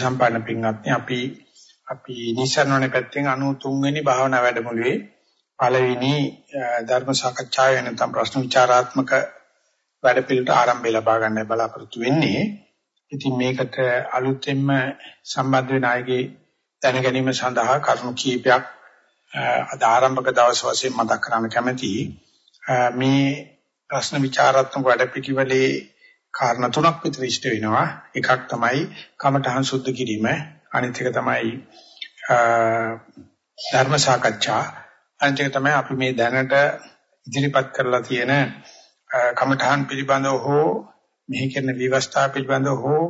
සම්පන්න පින්වත්නි අපි අපි නිසරණනේ පැත්තෙන් 93 වෙනි භාවනා වැඩමුළුවේ පළවෙනි ධර්ම සාකච්ඡාව වෙනතම් ප්‍රශ්න විචාරාත්මක වැඩපිළිවෙලට ආරම්භය ලබා ගන්න බලාපොරොත්තු වෙන්නේ. ඉතින් මේකට අලුතෙන්ම සම්බන්ධ වෙන අයගේ දැන ගැනීම සඳහා කරුණු කීපයක් අද ආරම්භක දවස් වශයෙන් මතක් කරන්න කැමතියි. මේ ප්‍රශ්න විචාරාත්මක වැඩපිළිවෙලේ කාරණා තුනක් විතර ඉෂ්ට වෙනවා. එකක් තමයි කමඨහං සුද්ධ කිරීම. අනිත් එක තමයි ධර්ම සාකච්ඡා. අනිත් එක තමයි අපි මේ දැනට ඉදිරිපත් කරලා තියෙන කමඨහං පිළිබඳව හෝ මෙහි කරන විවස්ථා පිළිබඳව හෝ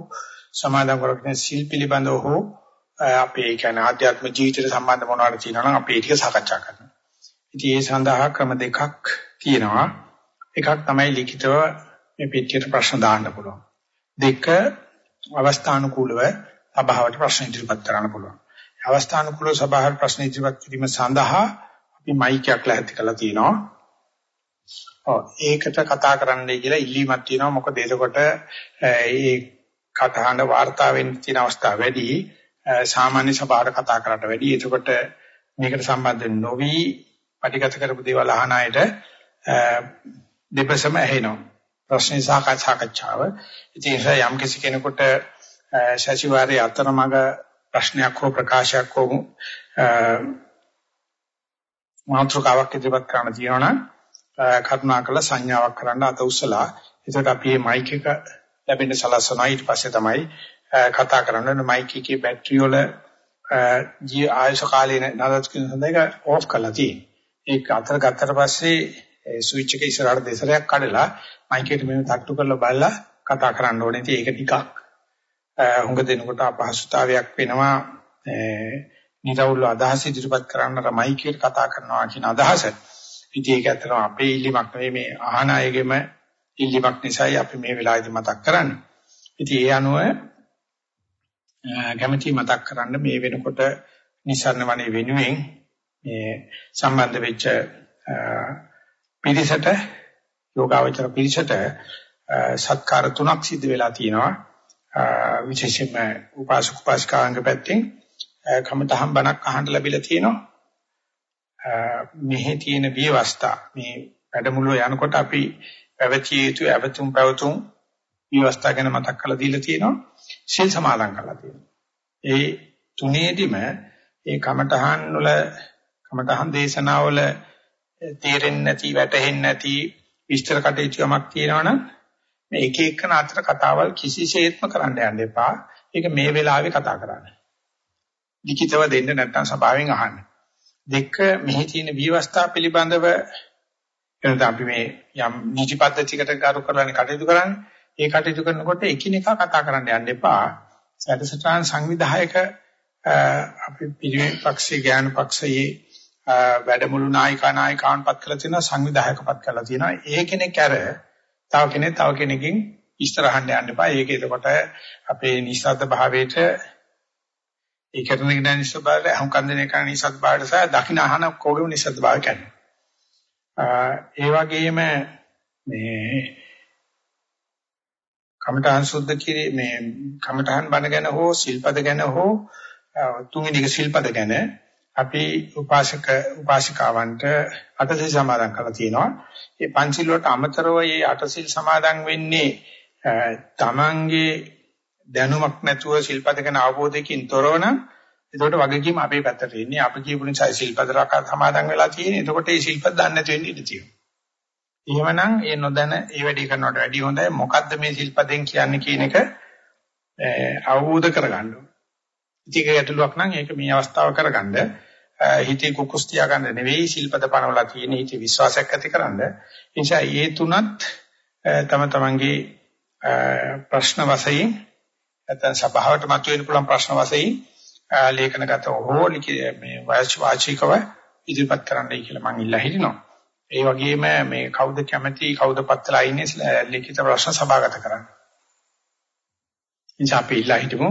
සමාදන් කරගෙන සීල් පිළිබඳව හෝ අපේ කියන්නේ ආධ්‍යාත්ම ජීවිතයට සම්බන්ධ මොනවාද තියෙනවා නම් අපි ඒක සාකච්ඡා කරනවා. ඉතින් ඒ සඳහා ක්‍රම දෙකක් තියෙනවා. එකක් තමයි ලිඛිතව මේ පිටියට ප්‍රශ්න දාන්න පුළුවන්. දෙක අවස්ථානුකූලව සභාවට ප්‍රශ්න ඉදිරිපත් කරන්න පුළුවන්. අවස්ථානුකූලව සභාවට ප්‍රශ්න ඉදිරිපත් කිරීම සඳහා අපි මයික්යක් ලැහැත්ති කරලා තියෙනවා. ඔව් ඒකට කතා කරන්නයි කියලා ඉල්ලීමක් තියෙනවා. මොකද එතකොට ඒ කතාහඬ වාර්තා වෙන්න තියෙන අවස්ථා වැඩි. සාමාන්‍ය සභාවට කතා කරාට වැඩි. එතකොට මේකට සම්බන්ධ නොවි පටිගත කරපු දේවල් අහන අයට දෙපසම ඇහෙනවා. ප්‍රශ්න සාකච්ඡාව. ඉතින් යම් කිසි කෙනෙකුට සතිವಾರයේ අතරමඟ ප්‍රශ්නයක් හෝ ප්‍රකාශයක් හෝ මාතෘකාවක් ඉදිරිපත් කරන්න තියෙනවා නම් කරුණාකරලා සංඥාවක් කරන්න අත උස්සලා එතකොට අපි මේ මයික් එක ලැබෙන්න සලස්වනවා ඊට පස්සේ තමයි කතා කරන්න මයික් එකේ බැටරි වල ජී ආයස කාලේ නඩත් කියන සඳහන් එක ඕෆ් කරලා තියෙනවා. ඒක අතර ගත්තට පස්සේ ස්විච් එක ඉස්සරහට දෙසරයක් කඩලා මයික් එකට මෙහෙම තට්ටු කරලා බලලා කතා කරන්න ඕනේ. ඉතින් ඒක ටිකක් හුඟ දෙනකොට අපහසුතාවයක් වෙනවා. නිරවුල් අදහස් ඉදිරිපත් කරන්න අර මයික් එකට කතා කරනවා කියන අදහස. ඉතින් ඒක ඇත්තටම අපේ ඉල්ලීමක් නෙවෙයි මේ අහන අයගෙම ඉල්ලීමක් නිසායි අපි මේ වෙලාවේදී මතක් කරන්නේ. ඉතින් ඒ අනුව කැමැති මතක් කරන්න මේ වෙනකොට නිසරණ වනේ වෙනුවෙන් මේ සම්බන්ධ වෙච්ච පිරිසට යෝගාවචර පිරිසට සත්කාර තුනක් සිද්ධ වෙලා තියෙනවා. විශේෂයෙන්ම උපාසක උපාසිකාංග පැත්තෙන් කමතහම් බණක් අහන්න ලැබිලා තියෙනවා. මෙහි තියෙන විවස්ථා මේ වැඩමුළුව යනකොට අපි පැවතිය යුතු අවතුම් පැවතුම් විවස්ථා ගැන මතක් කරලා දීලා තියෙනවා. සිල් සමාදන් කරලා තියෙනවා. ඒ තුනේදිම ඒ කමතහන් වල කමතහන් දේශනාවල තේරෙන්නේ නැති වැටහෙන්නේ නැති විස්තර කටයුතුමක් තියෙනවනම් මේ එක එකන අතර කතාවල් කිසිසේත්ම කරන්න යන්න එපා. ඒක මේ වෙලාවේ කතා කරන්න. ලිඛිතව දෙන්න නැත්නම් සභාවෙන් අහන්න. දෙක මෙහි තියෙන විවස්ථා පිළිබඳව එනද අපි මේ යම් නීති පද්ධතියකට ගරු කරලානේ කටයුතු කරන්නේ. ඒ කටයුතු කරනකොට එකිනෙකා කතා කරන්න යන්න එපා. සැදසටහන් සංවිධායක අපි පිළිවෙල පක්ෂයේ ඥාන පක්ෂයේ වැඩමුළු නායිකා නායිකාවන් පත් කරලා තියෙනවා සංවිධායක පත් කරලා තියෙනවා. ඒ කෙනෙක් අර තව කෙනෙක් තව කෙනකින් ඉස්සරහන්න යන්න එපා. ඒක එතකොට අපේ නිස්සද්ද භාවයට ඒ කරන එක නිස්සද්ද භාවයට අහුම්කන් දෙන එක නිස්සද්ද භාවයට සහ දකින්න අහන කෝගෙම නිස්සද්ද භාවය කියන්නේ. ඒ වගේම මේ කමඨාන් සුද්ධ කිරි මේ කමඨාන් බණ ගැන හෝ සිල්පද ගැන හෝ තුන්වෙනි සිල්පද ගැන අපි උපාසක උපාසිකාවන්ට අටසිල් සමාදන් කරලා තියෙනවා. මේ පංචිල් වලට අමතරව මේ අටසිල් සමාදන් වෙන්නේ තමන්ගේ දැනුමක් නැතුව සිල්පද ගැන අවබෝධයකින් තොරව නම් එතකොට වගකීම අපේ පැත්තට එන්නේ. අපි කියපු නිසා සිල්පද රකා සමාදන් වෙලා තියෙන්නේ. එතකොට මේ සිල්පද දන්නේ නැති වෙන්න ඉඩ තියෙනවා. එහෙමනම් ඒ නොදැන ඒ වැඩි කරනවට වැඩිය හොඳයි මොකද්ද මේ සිල්පදෙන් කියන්නේ කියන එක අවබෝධ කරගන්න ඕනේ. ඉතින් ඒක ගැටලුවක් නම් ඒක මේ අවස්ථාව කරගන්න හිතේ කුකුස් තියාගන්න නෙවෙයි ශිල්පද පනවලා තියෙන හිතේ විශ්වාසයක් ඇතිකරන්න. ඒ නිසා මේ තුනත් තම තමන්ගේ ප්‍රශ්න වශයෙන් නැත්නම් සභාවට මතුවෙන්න පුළුවන් ප්‍රශ්න වශයෙන් ලේඛනගත හෝ මේ වාචිකව ඉදිරිපත් කරන්නයි කියලා මම ඉල්ලා හිටිනවා. ඒ වගේම මේ කවුද කැමති කවුද පත්ලා ඉන්නේ ලිඛිත ප්‍රශ්න සභාගත කරන්න. ඉතින් අපි ඉල්ලා හිටමු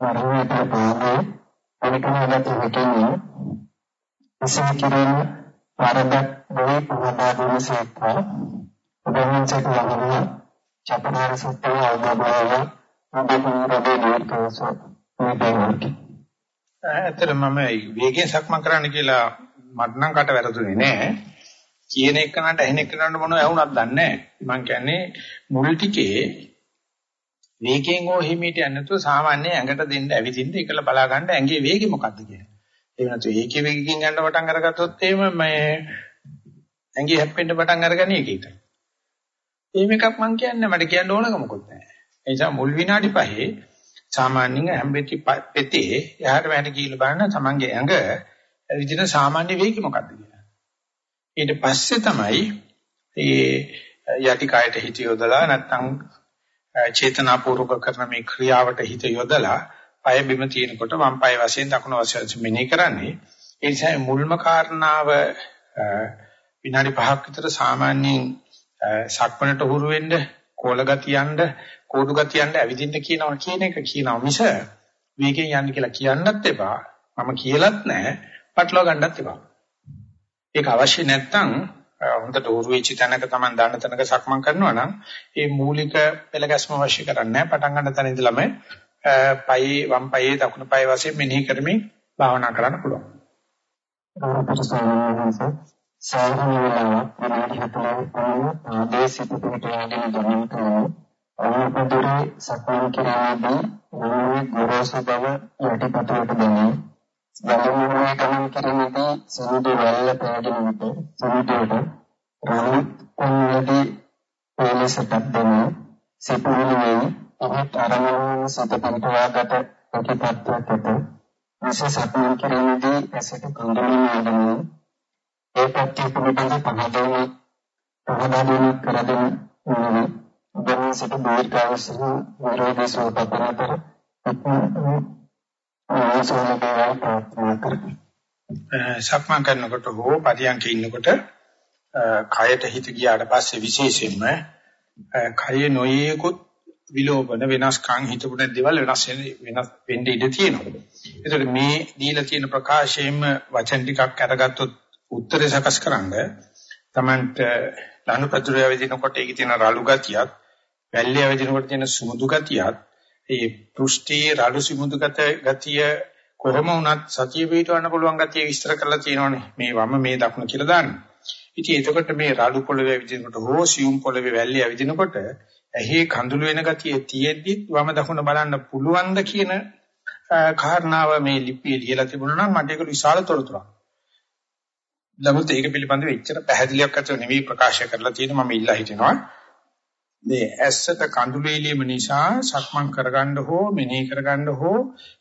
මරණයට පාදේ අනිකනගත හැකියි එසේ කිරීම වරදක් නොවේ පහදා දෙන සේක්වා උදවින්සට ලබන චතුරාර්ය සත්‍ය අවබෝධය අදහුරදේ නිර්කෝස මේ ඇත්තට මම වේගයෙන් සක්මන් කරන්න කියලා මට නම් කට වැරදුනේ නෑ. කියන එකනට ඇහෙන එකනට මොනව ඇහුණත් දන්නේ නෑ. මම කියන්නේ මුල් ටිකේ වේගයෙන් හෝ හිමීට යන්නේ නැතුව සාමාන්‍ය ඇඟට දෙන්න ඇවිදින්න ඒකල බලා ගන්න ඇඟේ වේගය මොකද්ද කියලා. ඒ වෙනතු ඒකේ වේගකින් යන්න පටන් අරගත්තොත් එහෙම මේ ඇඟේ හැප්පෙන්න පටන් අරගන්නේ ඒකේට. එහෙම එකක් මම කියන්නේ මට කියන්න ඕනක මොකොත් නැහැ. ඒ නිසා මුල් විනාඩි පහේ සාමාන්‍යයෙන් හැම්බෙති පෙතේ එහාට මෙහාට කියලා බලන තමන්ගේ ඇඟ විදින සාමාන්‍ය වේගය මොකක්ද කියලා. ඊට පස්සේ තමයි ඒ යටි කයට හිත යොදලා නැත්නම් චේතනාපූර්වක කරන මේ ක්‍රියාවට හිත යොදලා පය බිම තියෙනකොට වම් පය වශයෙන් දකුණු වශයෙන් මෙනෙහි කරන්නේ. ඒ නිසා මුල්ම කාරණාව විනාඩි 5ක් විතර සාමාන්‍යයෙන් සක්මණට හුරු වෙන්න කෝල ගතියන්න කෝඩු ගතියන්න ඇවිදින්න කියනවා කියන එක කියනවා මිස වේගෙන් යන්න කියලා කියන්නත් එපා. මම කියලත් නැහැ. පටලවා ගන්නත් එපා. ඒක අවශ්‍ය නැත්නම් හොඳට උරු වෙච්ච තැනක Taman දන්න තැනක සක්මන් කරනවා නම් ඒ මූලික පෙළ ගැස්ම අවශ්‍ය කරන්නේ නැහැ පටන් ගන්න තැන ඉඳලම පයේ වම් පයේ දකුණු පයේ වශයෙන් මෙනෙහි කරමින් භාවනා කරන්න පුළුවන්. සාමාන්‍ය වෙලාවක් විනාඩි 40ක් පමණ ආදේශිත පිටවගෙන ගමන් කරනවා. අනුපදරේ සක්මන් කිරීමේදී මනෝමය ගොරෝසු බව යටිපතුලට දැනේ. ගමනුනේ ගමන් කිරීමේදී සමුදේ වල පෑගෙන විට සමුදේට රාමුත් කොන්නදී පොලසටක් දැනේ. සිතුවිලි වේ ඔහත් අරමුණ සිත පිටවාගත ප්‍රතිපත්තියක් ඇත. විශේෂ සක්මන් කිරීමේදී ඇසට කඳුළු නෑදෙනවා. ඒ පැත්තේ පිළිබඳ පහදවන පහදවන කර දෙන නෙවෙයි. දැන් සිට දීර්ඝායස විරෝධී සෝපතන අතර සක්මන් කරනකොට හෝ පරියන්කේ ඉන්නකොට කයට හිත ගියාට පස්සේ විශේෂයෙන්ම කයේ නොයේකුත් විලෝපන වෙනස්කම් හිතපු නැති දේවල් වෙනස් වෙනස් වෙන්න ඉඩ තියෙනවා. ඒතකොට මේ දීලා තියෙන ප්‍රකාශයෙන්ම වචන ටිකක් අරගත්තොත් උත්තරේ සකස් කරන්න තමන්ට ලනුපතුරය වෙදිනකොට ඒකේ තියෙන රළු ගතියත් වැල්ලිය වෙදිනකොට තියෙන සුමුදු ගතියත් ඒ පෘෂ්ටි රළු සුමුදු ගතිය කොහොම වුණත් සතිය පිටවන්න පුළුවන් ගතිය විස්තර කරලා තියෙනවනේ මේ වම මේ දකුණ කියලා දාන්න. ඉතින් එතකොට මේ රළු පොළවේ විදිනකොට හෝ සියුම් පොළවේ වැල්ලිය විදිනකොට ඇහි කඳුළු වෙන ගතිය තියෙද්දි වම දකුණ බලන්න පුළුවන්ද කියන කාරණාව මේ ලිපියේ ලියලා තිබුණා නම් මට ඒක විශාල තොරතුරක්. නමුත් ඒක පිළිබඳව එච්චර පැහැදිලියක් අතර නෙවෙයි ප්‍රකාශ කරලා තියෙන මම ඉල්ලා හිටිනවා. මේ ඇස්සට කඳුළු එළියම නිසා සක්මන් කරගන්න හෝ මෙනෙහි කරගන්න හෝ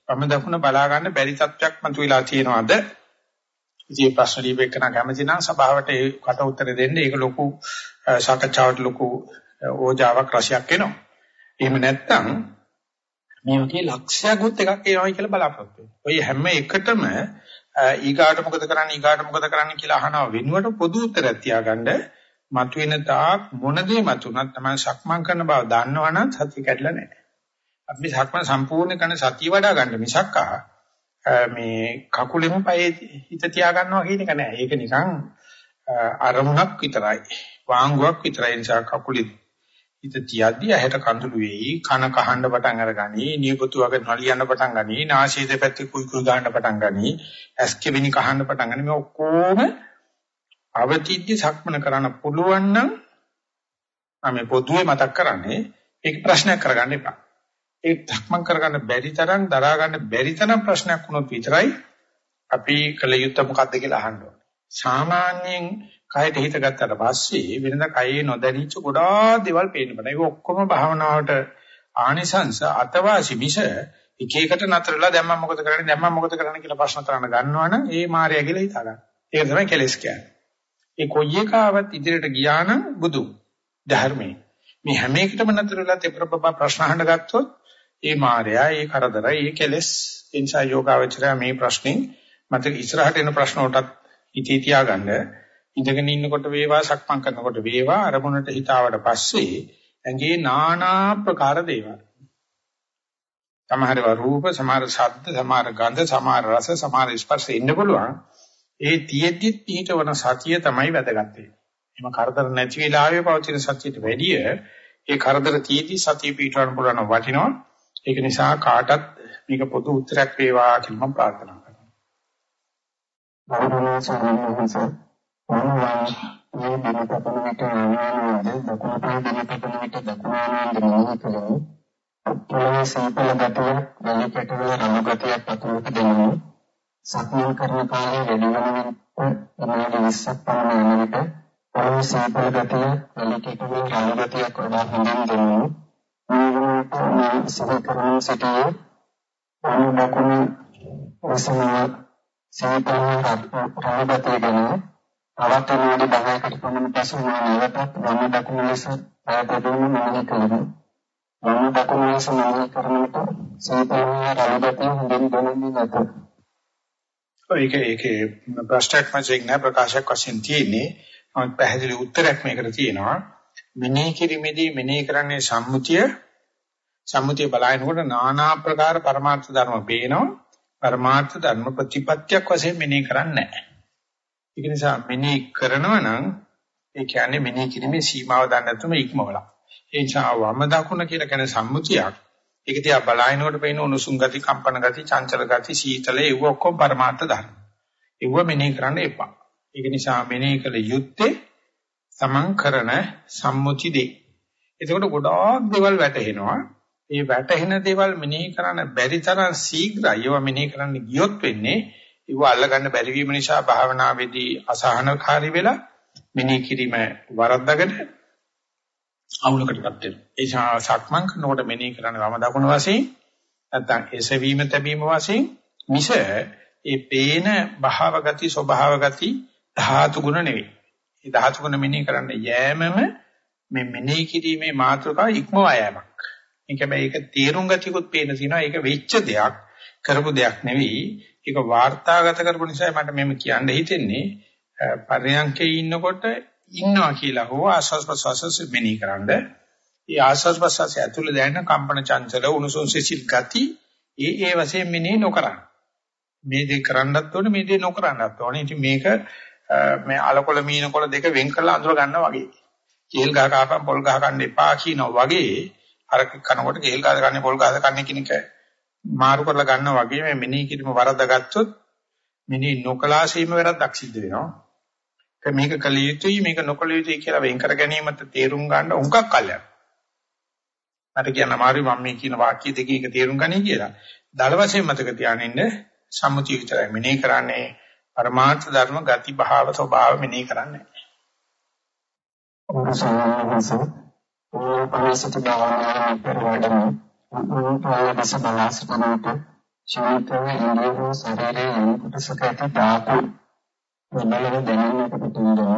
වම දකුණ බලා ගන්න බැරි තත්ත්වයක් මතුවලා තියෙනවද? ඉතින් ප්‍රශ්න දීපේකන කැමති නම් සභාවට ඒ කට උත්තර දෙන්න ඒක ලොකු සාකච්ඡාවට ලොකු ඕජාවක් රසයක් එනවා. එහෙම නැත්නම් මේ වගේ ලක්ෂයකුත් එකක් එනවා කියලා බලාපොරොත්තු වෙනවා. ඔය හැම එකටම ඊගාට මොකද කරන්නේ ඊගාට මොකද කරන්නේ කියලා අහනවා වෙනුවට පොදු උත්තරයක් තියාගන්න මතුවෙන තාක් මොන දේ මතුනත් තමයි සක්මන් කරන බව දන්නවනම් සතිය කැඩලා නැහැ. අපි සක්මන් සම්පූර්ණ කරන සතිය වඩා ගන්න මිසක් මේ කකුලෙම පයේ හිත තියා ගන්නවා කියන එක නෑ. ඒක නිකන් අරමුණක් විතරයි. වාංගුවක් විතරයි නිසා කකුලේ හිත තියද්දී ඇහැට කඳුළු වෙයි, කන කහන්න පටන් අරගනි, නියපොතු වගේ නලියන්න පටන් ගනි, නාසයේ දෙපැත්තේ කුයි කුයි ගන්න පටන් ගනි, ඇස් කෙවිනි කහන්න පටන් ගනි. මේ ඔක්කොම අවතිද්දි සක්මන කරන්න පුළුවන් නම් මම පොදුවේ මතක් කරන්නේ ඒක ප්‍රශ්නයක් කරගන්න එපා. ඒ සක්මන් කරගන්න බැරි තරම් දරා ගන්න බැරි තරම් ප්‍රශ්නයක් වුණොත් විතරයි අපි කල යුත්තේ මොකද්ද කියලා අහන්න ඕනේ. සාමාන්‍යයෙන් කයට හිත ගත්තට පස්සේ වෙනද කයේ නොදැනිච්ච ගොඩාක් දේවල් පේන්න පටන්. ඒක ඔක්කොම භාවනාවට ආනිසංශ අතවාසි මිස එක එකට නතරලා දැන් මම මොකද කරන්නේ දැන් මම මොකද කරන්නේ කියලා ප්‍රශ්න කරන්න ගන්නවනම් ඒ මායя කියලා හිතා ගන්න. ඒක තමයි කෙලස් කියන්නේ. ඒ කොයි එකාවත් ඉදිරියට ගියා නම් බුදු ධර්මයේ. මේ හැම එකටම නතර වෙලා තෙපරපබ ප්‍රශ්න අහන්න ගත්තොත් ඒ මායя ඒ කරදර ඒ කෙලස් එනිසා යෝගාවචරය මේ ප්‍රශ්නේ මත ඉස්සරහට එන ප්‍රශ්න වලටත් ඉතී තියාගන්න. ඉඳගෙන ඉන්නකොට වේවා සක්මන් කරනකොට වේවා අරමුණට හිතාවට පස්සේ ඇඟේ নানা ප්‍රකාර දේවල්. සමහරව රූප සමහර ශබ්ද සමහර ගන්ධ සමහර රස සමහර ස්පර්ශ ඉන්න පුළුවන්. ඒ තියෙද්දි පිටවන සතිය තමයි වැදගත් වෙන්නේ. එම කරදර නැති වෙලාවේ පවතින සතියට වැඩිය ඒ කරදර තියෙද්දි සතිය පිටවන්න පුළුවන් වටිනවා. ඒක නිසා කාටත් මේක පොදු උත්තරයක් වේවා කියලා මම ප්‍රාර්ථනා කරනවා. ගෞරවනීය ස්වාමීන් වහන්සේ මම මේ දිනපතන විට ආනන්ද දකුණු පාය දිනපතන විට දකුණු ආනන්ද මොහොතේ පොළවේ සීතල ගතිය වැලි කැටවල රළු ගතියක් අතුරට දෙනවා සක්මන් කරන කාලේ වැඩි වෙන විට විනාඩි 20ක් පමණ යන විට පොළවේ සීතල ගතිය වැලි කැටවල රළු ගතියක් වඩා හොඳින් දෙනවා මේ සමකරණ සිටියේ අනු දකුණු වසන සීතල රළු ගතිය ගැන තවත් විනාඩි 10කට පමණ පසු මම නැවතත් වම දකුණු ලෙස ආයතනය මෙහෙය කළා. වම දකුණු ලෙස මෙහෙය කරන විට සීතලයේ රළගතිය හොඳින් දැනෙන්නේ නැත. ඒක ඒකේ ප්‍රශ්නයක් මැචින් නෑ ප්‍රකාශයක් වශයෙන් තියෙන්නේ. නමුත් පැහැදිලි උත්තරයක් මේකට තියෙනවා. මෙනෙහි කිරීමේදී මෙනෙහි කරන්නේ සම්මුතිය සම්මුතිය බලනකොට নানা ආකාර පරමාර්ථ ධර්ම පේනවා. පරමාර්ථ ධර්ම ප්‍රතිපත්තියක් වශයෙන් මෙනෙහි කරන්නේ නැහැ. ඒක නිසා මෙනෙහි කරනවා නම් ඒ කියන්නේ මෙනෙහි කිරීමේ සීමාව දන්නේ නැතුම ඉක්මවලා. ඒ නිසා වම දකුණ කියලා කියන සම්මුතියක්. ඒක තියා බලනකොට පේන උණුසුම් ගති, කම්පන ගති, චංචල ගති, සීතල ඒව ඔක්කොම පරමාර්ථ ධර්ම. ඒව මෙනෙහි කරන්න එපා. ඒක නිසා මෙනෙහි කළ යුත්තේ තමන් කරන සම්මුති දෙයි. එතකොට ගොඩාක් දේවල් වැටහෙනවා. ඒ වැටහෙන දේවල් මෙනෙහි කරන්න බැරි තරම් ශීඝ්‍රයි. ඒවා මෙනෙහි කරන්න ගියොත් වෙන්නේ ඒව අල්ලගන්න බැරි වීම නිසා භාවනාවේදී අසහනකාරී වෙලා මෙනෙහි කිරීම වරද්දාගෙන අවුලකටපත් වෙනවා. ඒ නිසා සක්මන් කරනකොට මෙනෙහි කරන්න වම දකුණ වශයෙන් නැත්නම් එසවීම තැබීම වශයෙන් මිස ඒ පේන භාව ගති ස්වභාව ගති ධාතු ගුණ නෙවෙයි. ඒ ධාතු ගුණ මෙනෙහි කරන්න යෑමම මේ මෙනෙහි කිරීමේ මාතෘකාව ඉක්මවා යෑමක්. ඒක හැබැයි ඒක තේරුම් ගතියකුත් පේන තියෙනවා. ඒක වෙච්ච දෙයක් කරපු දෙයක් නෙවෙයි. ඒක වාර්තාගත කරපු නිසා මට මෙහෙම කියන්න හිතෙන්නේ පරියන්කේ ඉන්නකොට ඉන්නවා කියලා හෝ ආස්වාස් ප්‍රසවාස මෙනෙහි කරන්න. ඒ ආස්වාස් ප්‍රසවාස ඇතුළේ දැනෙන කම්පන චංචල උණුසුම් සිසිල් ගති ඒ ඒ වශයෙන් මෙනෙහි නොකරන. මේ දේ කරන්නත් ඕනේ මේ දේ නොකරන්නත් ඕනේ. ඉතින් මේක මේ අලකොල මීනකොල දෙක වෙන් කරලා අඳුර ගන්නවා වගේ. කේල් ගහ කහපන් පොල් ගහ ගන්න එපා කියනවා වගේ අර කනකොට කේල් ගහ ගන්න පොල් ගහ ගන්න කියන එක මාරු කරලා ගන්නවා වගේ මේ මෙනෙහි කිරීම වරද්දාගත්තොත් මෙනෙහි නොකලා සීම වැරද්දක් සිද්ධ වෙනවා. මේක කළ යුතුයි මේක නොකළ යුතුයි කියලා වෙන් කර ගැනීමත් තේරුම් ගන්න උඟක් කල්යන. මට කියන්න අමාරුයි මම මේ කියන වාක්‍ය දෙකේ එක තේරුම් ගන්නේ කියලා. දල වශයෙන් මතක තියාගන්න සම්මුතිය විතරයි මෙනෙහි කරන්නේ පරමාර්ථ ධර්ම ගති භාව ස්වභාව මෙනෙහි කරන්නේ. ඔබ සමානවස ඔය පරිසත භාවනාව පරිවර්තන ආයතස බලාසිතනට ශාන්තව ඉන්ද්‍රිය ශරීරයේ යම් කොටසක ඇති ධාතු ප්‍රබලව දැනෙන්නට පුතුන්දෝ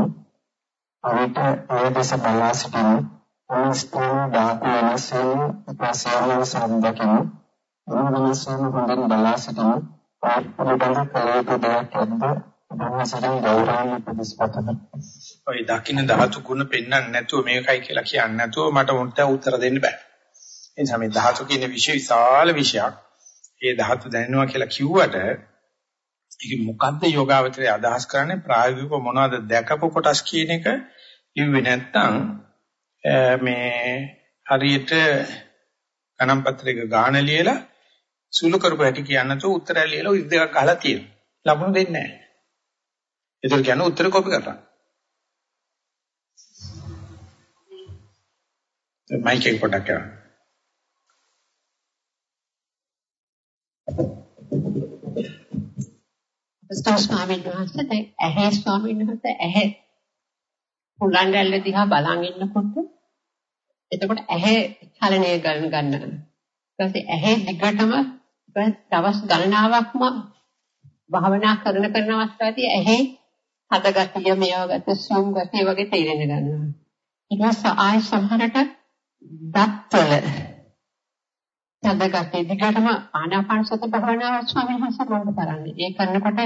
අවිත ආයතස බලාසිතන අනස්තන ධාතු වෙනසෙන් ප්‍රසාරණ සම්දකින මොනවාසම හොඳින් බලාසිතන පාපුරබඳ කලයුතු දෙයක් ඇද්ද ධර්මසරණ ගෞරවණ ප්‍රතිස්පතන ඔය දකින්න ධාතු ගුණ පෙන්වන්න නැතුව මේකයි කියලා කියන්නේ නැතුව මට උන්ට උත්තර දෙන්න බෑ ඒ නිසා මේ ධාතු කියන විශේෂ විශාල විෂයක්. ඒ ධාතු දැනෙනවා කියලා කිව්වට ඒක මොකද්ද යෝගාවචරය අදහස් කරන්නේ ප්‍රායෝගිකව මොනවද දැකපු කොටස් කියන එක කිව්වේ නැත්නම් මේ හරියට ගණන් පත්‍රයක ගාන ලියලා සුළු කරපු හැටි කියන්න තෝ උත්තරය ලියලා ඉස් දෙකක් අහලා තියෙනවා. ලකුණු දෙන්නේ නැහැ. ඒතර කියන්නේ උත්තර කොපි කරලා. මයික් එක පොඩක් කරන්න. ස්ථා ස්වාමීන් වහන්සේ දැන් ඇහැ ස්වාමීන් වහන්සේ ඇහැ හුලං රැල්ල දිහා බලන් ඉන්නකොට එතකොට ඇහැ චලනය ගන්න ගන්නවා. ඊට පස්සේ ඇහැ දිගටම දවස් ගණනාවක්ම භාවනා කරන කරන අවස්ථාවේදී ඇහි හදගතිය මේවගත සම් ගතිය වගේ තේරෙන්න ගන්නවා. ඊට පස්සේ ආය සමහරට දත්වල සඳගතේ දිගටම ආනාපාන සති භාවනාව ස්වාමීන් වහන්සේ මොකද කරන්නේ? ඒ කරනකොට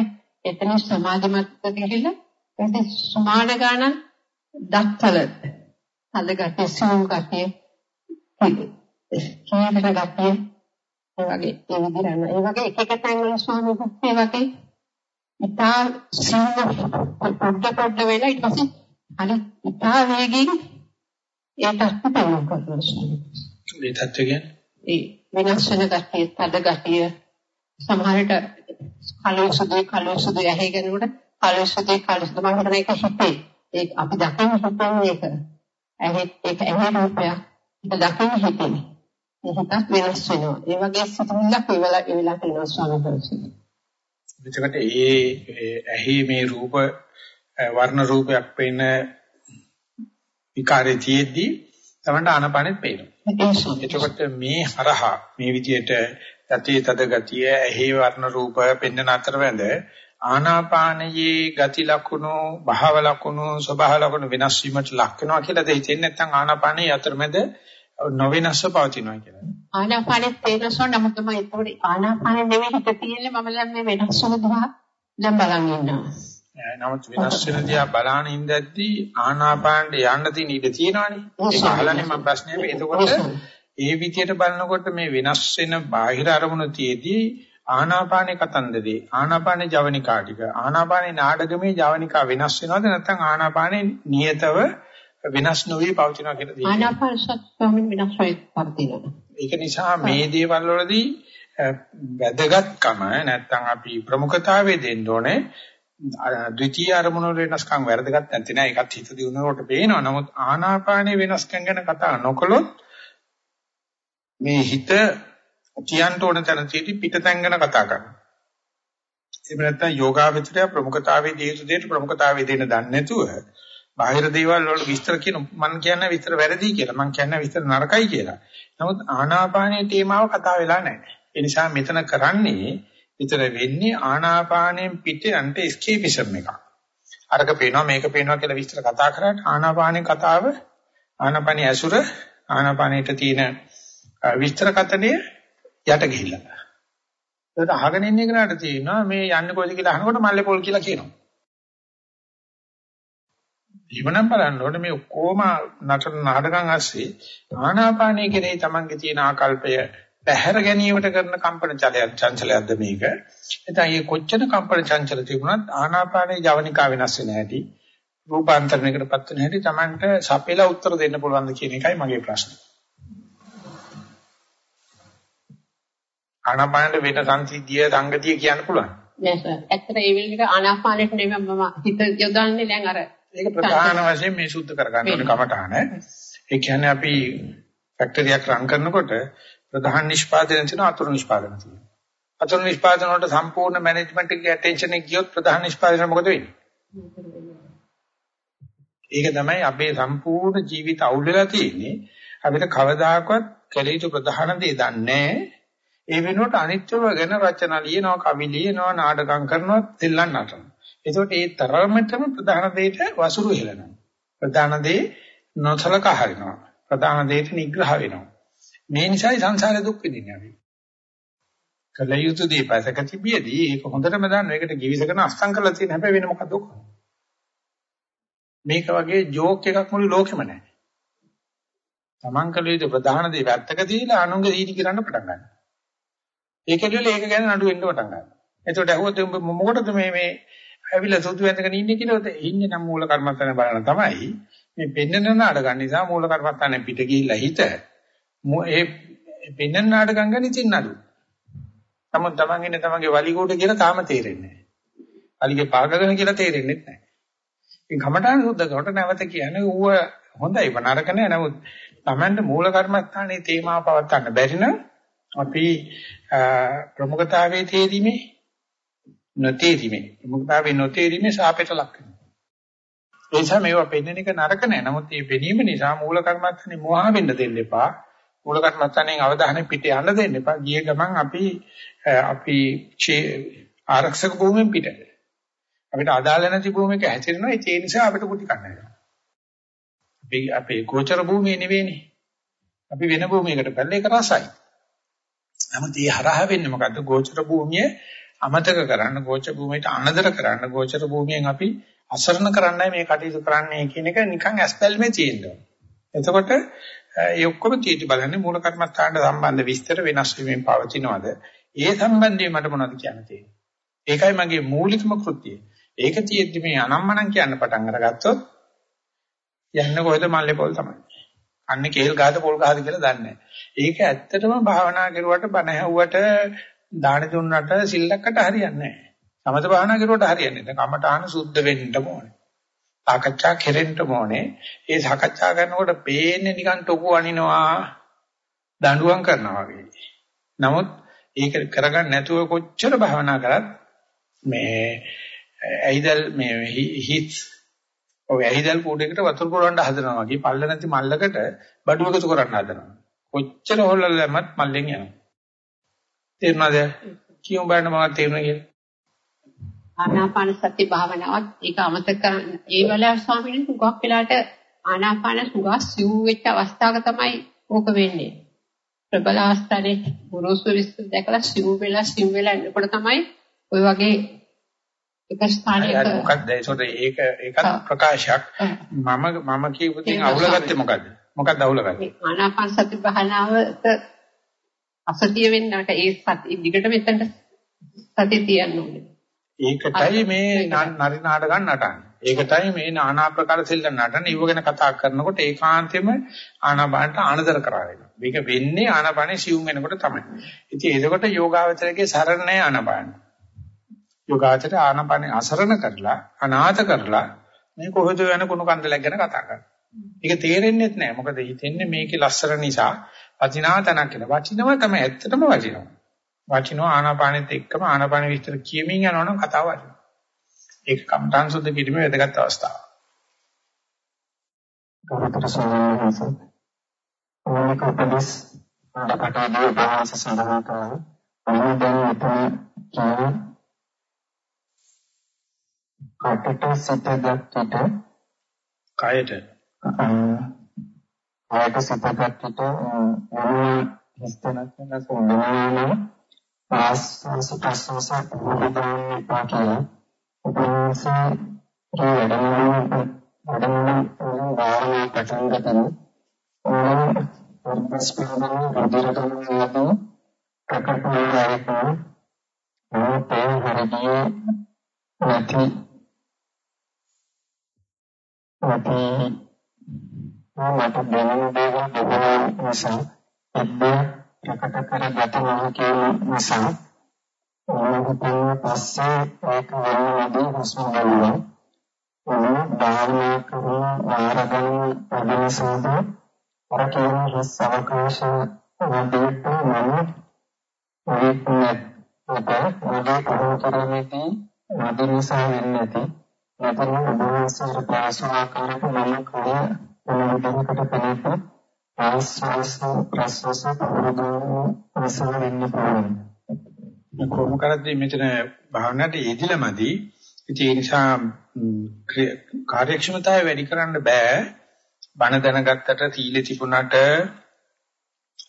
එතන සමාධිමත් ගිහිල්ලා ඊට සමාන ගානක් දත්තල හද ගැටේ සූම් ගැටේ කීමර ගැටේ ඒ වගේ ඒ විදිහට ඒ වගේ එක එක තැන් වල ස්වාමීන් වහන්සේ වගේ ඉතා සීම පොඩ පොඩ වෙලා ඊට පස්සේ අනිත් ඉතා වේගින් ඒකට පටන් ගන්නවා ඒ තත්ත්වය කියන්නේ? ඒ වෙනස් වෙන ගැටිය තද ගැටිය. සමහරට කලෝ සුදුයි කලෝ සුදුයි ඇහිගෙනකොට කලෝ සුදුයි කලෝ සුදුයි මම හිතන එක හිතේ. ඒක අපි දකින්න හිතන්නේ ඒක ඇහි ඒක ඇහි රූපය ඒක දකින්න හිතන්නේ ඒ හිතක් වෙනස් වෙනවා. ඒ වගේ සිතුවිල්ලක් ඒ වෙලාව ඒ වෙලාවට එනවා ස්වාමීන් වහන්සේ. එතකොට ඒ ඇහි මේ රූප වර්ණ රූපයක් පෙන්න විකාරයේ තියෙද්දි තමන්ට ආනපනෙත් පේනවා. එතකොට මේ හරහා මේ විදියට ගතිය තද ගතිය ඇහි වර්ණ රූප පෙන්වන අතරවැද ආනාපානයේ ගති ලක්ෂණ භාව ලක්ෂණ ස්වභාව ලක්ෂණ වෙනස් වීමට ලක් වෙනවා කියලා දෙහිතෙන්නේ නැත්නම් ආනාපානයේ අතරමැද නොවෙනස්ව පවතිනවා කියලා. ආනාපානෙත් තේරෙනවා නමුත් මම ඒතකොට ආනාපානෙ නෙවෙයි හිත තියෙන්නේ මම දැන් මේ වෙනස් වෙන දිහා දැන් බලන් ඉන්නවා. නමුත් වෙනස් වෙන දිහා බලන ඉඳද්දී ආනාපානට යන්න තියෙන ඉඩ තියෙනවානේ. ඒක අහලානේ මම ප්‍රශ්නේ මේ. එතකොට ඒ විදියට බලනකොට මේ වෙනස් වෙන බාහිර අරමුණු තියේදී ආනාපානේ කතන්දරේ ආනාපානේ ජවනිකා ටික ආනාපානේ නාඩගමේ ජවනිකා වෙනස් වෙනවද නැත්නම් ආනාපානේ නියතව වෙනස් නොවි පවතිනවා කියලා තියෙනවා. ආනාපාන සත්‍යයෙන් වෙනස් වෙයි පවතිනවා. ඒක නිසා මේ දේවල් වලදී වැදගත්කම නැත්නම් අපි ප්‍රමුඛතාවය දෙන්න ඕනේ ද්විතීයි අරමුණු වල වෙනස්කම් වැරදගත් නැති නෑ. ඒකත් හිත දිනුනකොට පේනවා. නමුත් ආනාපානයේ වෙනස්කම් ගැන කතා නොකළොත් මේ හිත කියන්න ඕන තැන තියෙදි පිටතැන් ගැන කතා කරනවා. එහෙම නැත්නම් යෝගාවචරය ප්‍රමුඛතාවයේ දී යුතු දෙයට ප්‍රමුඛතාවයේ දෙන්න දන්නේ නැතුව බාහිර දේවල් වල විස්තර කියන මම කියන්නේ විස්තර වැරදි කියලා. මම කියන්නේ විස්තර නරකයි කියලා. නමුත් ආනාපානයේ තේමාව කතා වෙලා නැහැ. ඒ නිසා මෙතන කරන්නේ විතර වෙන්නේ ආනාපානයෙන් පිට යන්න එස්කේපිසම් එකක්. අරක පේනවා මේක පේනවා කියලා විස්තර කතා කරාට ආනාපානේ කතාව ආනාපානේ ඇසුර ආනාපානේට තියෙන විස්තර කතනේ යට ගිහිල්ලා. ඒකට අහගෙන ඉන්න කෙනාට තියෙනවා මේ යන්නේ කොයිද කියලා අහනකොට මල්ලේ පොල් කියලා කියනවා. ඊවනම් බලන්න ඕනේ මේ ඔක්කොම නටන නාටකම් ඇස්සේ ආනාපානයේ කෙරෙහි තමන්ගේ තියෙන ආකල්පය පැහැර ගැනීමට කරන කම්පන චලයක් චංචලයක්ද මේක. එතන මේ කොච්චර කම්පන චංචල තිබුණත් ආනාපානයේ ජවනිකා වෙනස් වෙන හැටි රූපාන්තරණයකටපත් වෙන හැටි Tamanට සපෙලා උත්තර දෙන්න පුළුවන්ද කියන එකයි මගේ ප්‍රශ්නේ. ආනාපානයේ වෙන සංසිද්ධිය සංගතිය කියන්න පුළුවන්. නෑ සර්. ඇත්තට ඒ විදිහට ආනාපානෙට නෙමෙයි මම හිත යොදන්නේ දැන් අර ඒක ප්‍රධාන වශයෙන් මේ සුද්ධ කරගන්න ඕනේ කමටහන. ඒ කියන්නේ අපි ෆැක්ටරියක් රන් කරනකොට ප්‍රධාන නිෂ්පාදනය තියෙනවා අතුරු නිෂ්පාදන තියෙනවා. අතුරු නිෂ්පාදන වලට සම්පූර්ණ මැනේජ්මන්ට් එකේ ඇටෙන්ෂන් එක ගියොත් ප්‍රධාන නිෂ්පාදනය මොකද වෙන්නේ? ඒක තමයි අපේ සම්පූර්ණ ජීවිත අවුල් වෙලා තියෙන්නේ. අපිට කවදාකවත් කළ යුතු ප්‍රධාන දේ දන්නේ ඒ වෙනුවට අනිත්‍යව ගැන රචනා ලියනවා, කවි ලියනවා, නාටකම් කරනවා, දෙල්ලන් නටනවා. ඒකට ඒ තරමටම ප්‍රධාන දෙයට වසුරු හෙලනවා. ප්‍රධාන දේ නොසලකා හරිනවා. ප්‍රධාන දෙයට නිග්‍රහ වෙනවා. මේ නිසායි සංසාරේ දුක් විඳින්නේ අපි. කල යුතු දේ පසක තිබියදී ඒක හොඳටම දන්න ඒකට givisකන අස්තම් කරලා තියෙන හැබැයි වෙන මොකද ඔක. මේක වගේ ජෝක් එකක් මුළු ලෝකෙම නැහැ. Taman කල යුතු ප්‍රධාන දේ වැත්තක තියලා අනුන්ගේ දීටි කරන්න පටන් ගන්නවා. ඒකෙදල ඒක ගැන නඩු වෙන්න පටන් ගන්නවා. එතකොට ඇහුවොත් මොකටද මේ මේ ඇවිල්ලා සුදු වැඳගෙන ඉන්නේ කියලාද ඉන්නේ නම් මූල කර්මස්ථාන බලන තමයි මේ පෙන්නන නාඩගම් නිසා මූල කර්මස්ථානේ පිට ගිහිල්ලා හිත ඒ පෙන්නන නාටකම් ගැන ඉතින් නඩු. නමුත් Taman ඉන්නේ Tamanගේ වලිගුඩ කියලා තාම තේරෙන්නේ නැහැ. වලිගේ පාගගෙන කියලා තේරෙන්නේ නැහැ. ඉතින් කමඨාන සුද්ධ කොට නැවත කියන්නේ ඌව හොඳයි නරක නෑ නමුත් Tamanට මූල කර්මස්ථානයේ තේමාව පවත් ගන්න බැරි නම් අපි ප්‍රමුඛතාවයේ තේරීමේ නොතේරීමේ ප්‍රමුඛතාවයේ නොතේරීමේ සාපේට ලක් වෙනවා. ඒ නිසා මේවා පෙන්වන එක නරක නෑ. නමුත් මේ පෙනීම නිසා මූල කර්මස්ථානේ මොහා වෙන්න දෙන්න එපා. මූල කර්මස්ථානෙන් අවධානය පිට යන්න දෙන්න එපා. ගිය ගමන් අපි අපි ආරක්ෂක භූමියෙන් පිට. අපිට අදාළ නැති භූමියක හැසිරෙනවා. ඒ නිසා අපිට කුටි කන්න වෙනවා. අපි අපේ ගෝචර භූමිය නෙවෙයිනේ. අපි වෙන භූමියකට පැනලා ඒක රසයි. නමුත් ඒ හරහා වෙන්නේ මොකද්ද? ගෝචර භූමිය අමතක කරන්න ගෝචර භූමියට අනදර කරන්න ගෝචර භූමියෙන් අපි අසරණ කරන්නයි මේ කටයුතු කරන්නේ කියන එක නිකන් ඇස්පැල්මේ තියෙනවා. එතකොට ඒ ඔක්කොම තීටි බලන්නේ මූල කර්මස්ථානට සම්බන්ධ විස්තර වෙනස් වීමෙන් පවතිනවද? ඒ සම්බන්ධයෙන් මට මොනවද කියන්න තියෙන්නේ? ඒකයි මගේ මූලිකම කෘත්‍යය. ඒක තියෙද්දි මේ අනම්මනම් කියන්න පටන් අරගත්තොත් යන්න කොහෙද මල්ලේ පොල් තමයි. අන්නේ කේල් ගහද පොල් ගහද කියලා දන්නේ නැහැ. ඒක ඇත්තටම භාවනා කරුවට බණ ඇහුවට දාන දුන්නට සිල්ලක්කට හරියන්නේ නැහැ. සමත භාවනා කරුවට හරියන්නේ නැහැ. කමඨාන සුද්ධ වෙන්න ඕනේ. සාකච්ඡා කෙරෙන්න ඕනේ. ඒ සාකච්ඡා කරනකොට පේන්නේ නිකන් ටොකු අනිනවා දඬුවම් කරනවා වගේ. නමුත් ඒක කරගන්න නැතුව කොච්චර භාවනා කරත් මේ ඇයිදල් මේ හිත් ඔය ඇයිදල් කූඩේකට වතුර පුරවන්න හදනවා වගේ පල්ල නැති මල්ලකට බඩු එකතු කරන්න හදනවා. කොච්චර හොල්ලලමත් මල්ලෙන් යනවා. තේරුණාද? කියමු බලන්න මම තේරුණා කියලා. ආනාපාන සති භාවනාවත් ඒක අමතක කරන්න. ඒ වෙලාව ස්වාමීන් වහන්සේ ගොක් වෙලාට ආනාපාන සුගා සිව් වෙච්ච අවස්ථාවක තමයි ඕක වෙන්නේ. ප්‍රබල අවස්ථාවේ ගුරුසු විස්තර දැකලා සිව් වෙලා සිව් වෙලා එනකොට තමයි ওই වගේ එක ස්ථානයක මොකක්ද? ඒකට ඒක ඒකත් ප්‍රකාශයක්. මම මම කියපු තින් අවුලගත්තේ මොකද්ද? මොකක්ද අවුලගත්තේ? ආනාපාන සති භාවනාවට අසතිය වෙන්නට ඒ සති දිගට මෙතනට සතිය තියන්න ඕනේ ඒකටයි මේ නරි නාටකම් නටන්නේ. ඒකටයි මේ নানা ආකාර සෙල්ලම් නටන්නේ. ඉව ගැන කතා කරනකොට ඒකාන්තයෙන්ම ආනාපානට ආනදර කරා වෙනවා. මේක වෙන්නේ ආනාපානේ සිවුම් වෙනකොට තමයි. ඉතින් එතකොට යෝගාවචරයේ සරණ නැහැ ආනාපාන. යෝගාවචරය ආනාපානේ අසරණ කරලා අනාථ කරලා මේ කොහෙද යන කුණු කන්දලක් ගැන කතා කරනවා. ඒක තේරෙන්නේ නැහැ. මොකද හිතෙන්නේ මේකේ ලස්සන නිසා වචිනා තනක් කියලා. වචිනව තමයි ඇත්තටම වචිනවා. වචිනෝ ආනාපානෙත් එක්කම ආනාපාන විස්තර කියමින් යනවනම් කතාව වටිනවා. ඒක කම්ඨාන් සුද්ධ කිරීමේ වැදගත් අවස්ථාවක්. ගරුතර ස්වාමීන් වහන්සේ ඕනික උපදෙස් අඩකටදී භාස සඳහන් කළා. අනුන් දැන් මෙතන කියන කටට සිතගත් විට කයට ආයත සිතගත් විට මොන හිස්තනක් වෙනස් වෙනවා ආස්වාස ප්‍රස්වාස පුරුදුදාන්න එපා කියලා උපවාසයේ වැඩමුළු වැඩමුළු වාරණය පටන් ගන්න ඕන වර්පස්පරණ රුධිර ගමනදී ප්‍රකට වූ මොහොතේ හරිදී නැති නැති මට දැනෙන දේවල් බොහෝ නිසා එබ්බේ ප්‍රකට කරගත නොහැකි නිසා ඕනකම පස්සේ ඒක වෙනදී හුස්ම ගන්නවා. ඔය භාවනා කරන ආරගණ අදසෝද අර කියන හිස් අවකාශ වඩේට මම වික්නෙත් ඔබ මොදේ කරුණු කරන්නේදී නද නිසා වෙන්නේ නැති මෙතන ඔබවහන්සේට පාසාකාරක මම කය මොන විදිහකට පෙනෙන්නේ ආස්වාස ප්‍රස්වාස පුරුදු අසල වෙන්න පුළුවන්. කොහොම කරද්දී මෙතන භාවනාවට යෙදිලාමදි ඒ නිසා කාර්යක්ෂමතාවය වැඩි කරන්න බෑ. බණ දැනගත්තට තීල තිබුණාට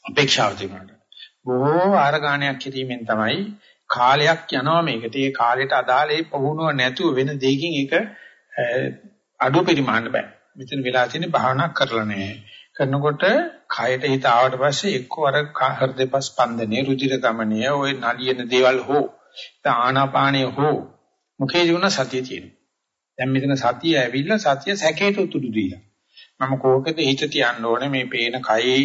අපේක්ෂාව තිබුණාට. බොහෝ ආරගාණයක් කිරීමෙන් තමයි කාලයක් යනවා මේකට. ඒ කාලයට අදාළ ඒ පුහුණුව නැතුව වෙන දෙයකින් ඒක අඩු පරිමාණ බෑ. මෙතන වෙලා තියෙන්නේ භාවනා කරලා නැහැ. කරනකොට කයට හිත ආවට පස්සේ එක්ක අර හෘද ස්පන්දනයේ රුධිර ගමනය ওই නලියන දේවල් හෝ ආනාපානය හෝ මුඛේ ජීවන සතිය තියෙනවා. දැන් මෙතන සතිය ඇවිල්ලා සතිය සැකේට උතුරු දීලා. මම කෝකද හිත තියන්න ඕනේ මේ පේන කයේ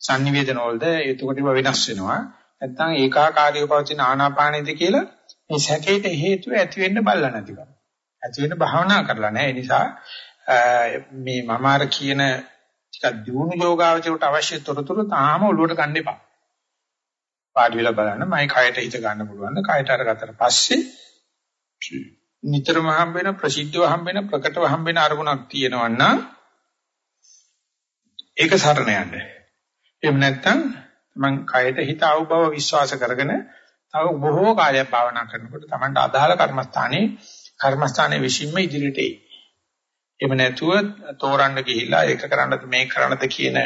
sannivedana වලද එතකොට ඒවා වෙනස් වෙනවා. නැත්නම් ඒකාකාරීව පවතින ආනාපානෙද කියලා මේ සැකේට හේතුව ඇති වෙන්න බලලා නැතිකම. ඇති වෙන්න භාවනා කරලා නැහැ. ඒ නිසා මේ මම අර කියන ටිකක් දියුණු යෝගාවචරයට අවශ්‍ය තොරතුරු තාම ඔලුවට ගන්න එපා. පාඩි වෙලා බලන්න මයි කයට හිත ගන්න පුළුවන්. කයට අරගත්තට පස්සේ නිතරම හම්බ වෙන ප්‍රසිද්ධව හම්බ වෙන ප්‍රකටව හම්බ වෙන අරමුණක් තියෙනවා නම් ඒක සරණ යන්න. එහෙම නැත්නම් මං කයට හිත ආව බව විශ්වාස කරගෙන තව බොහෝ කාලයක් භාවනා කරනකොට Tamanට අදාළ කර්මස්ථානයේ කර්මස්ථානයේ විශ්ින්ම ඉදිරියට එයි. එහෙම නැතුව තෝරන්න ගිහිල්ලා ඒක කරන්නද මේක කරන්නද කියන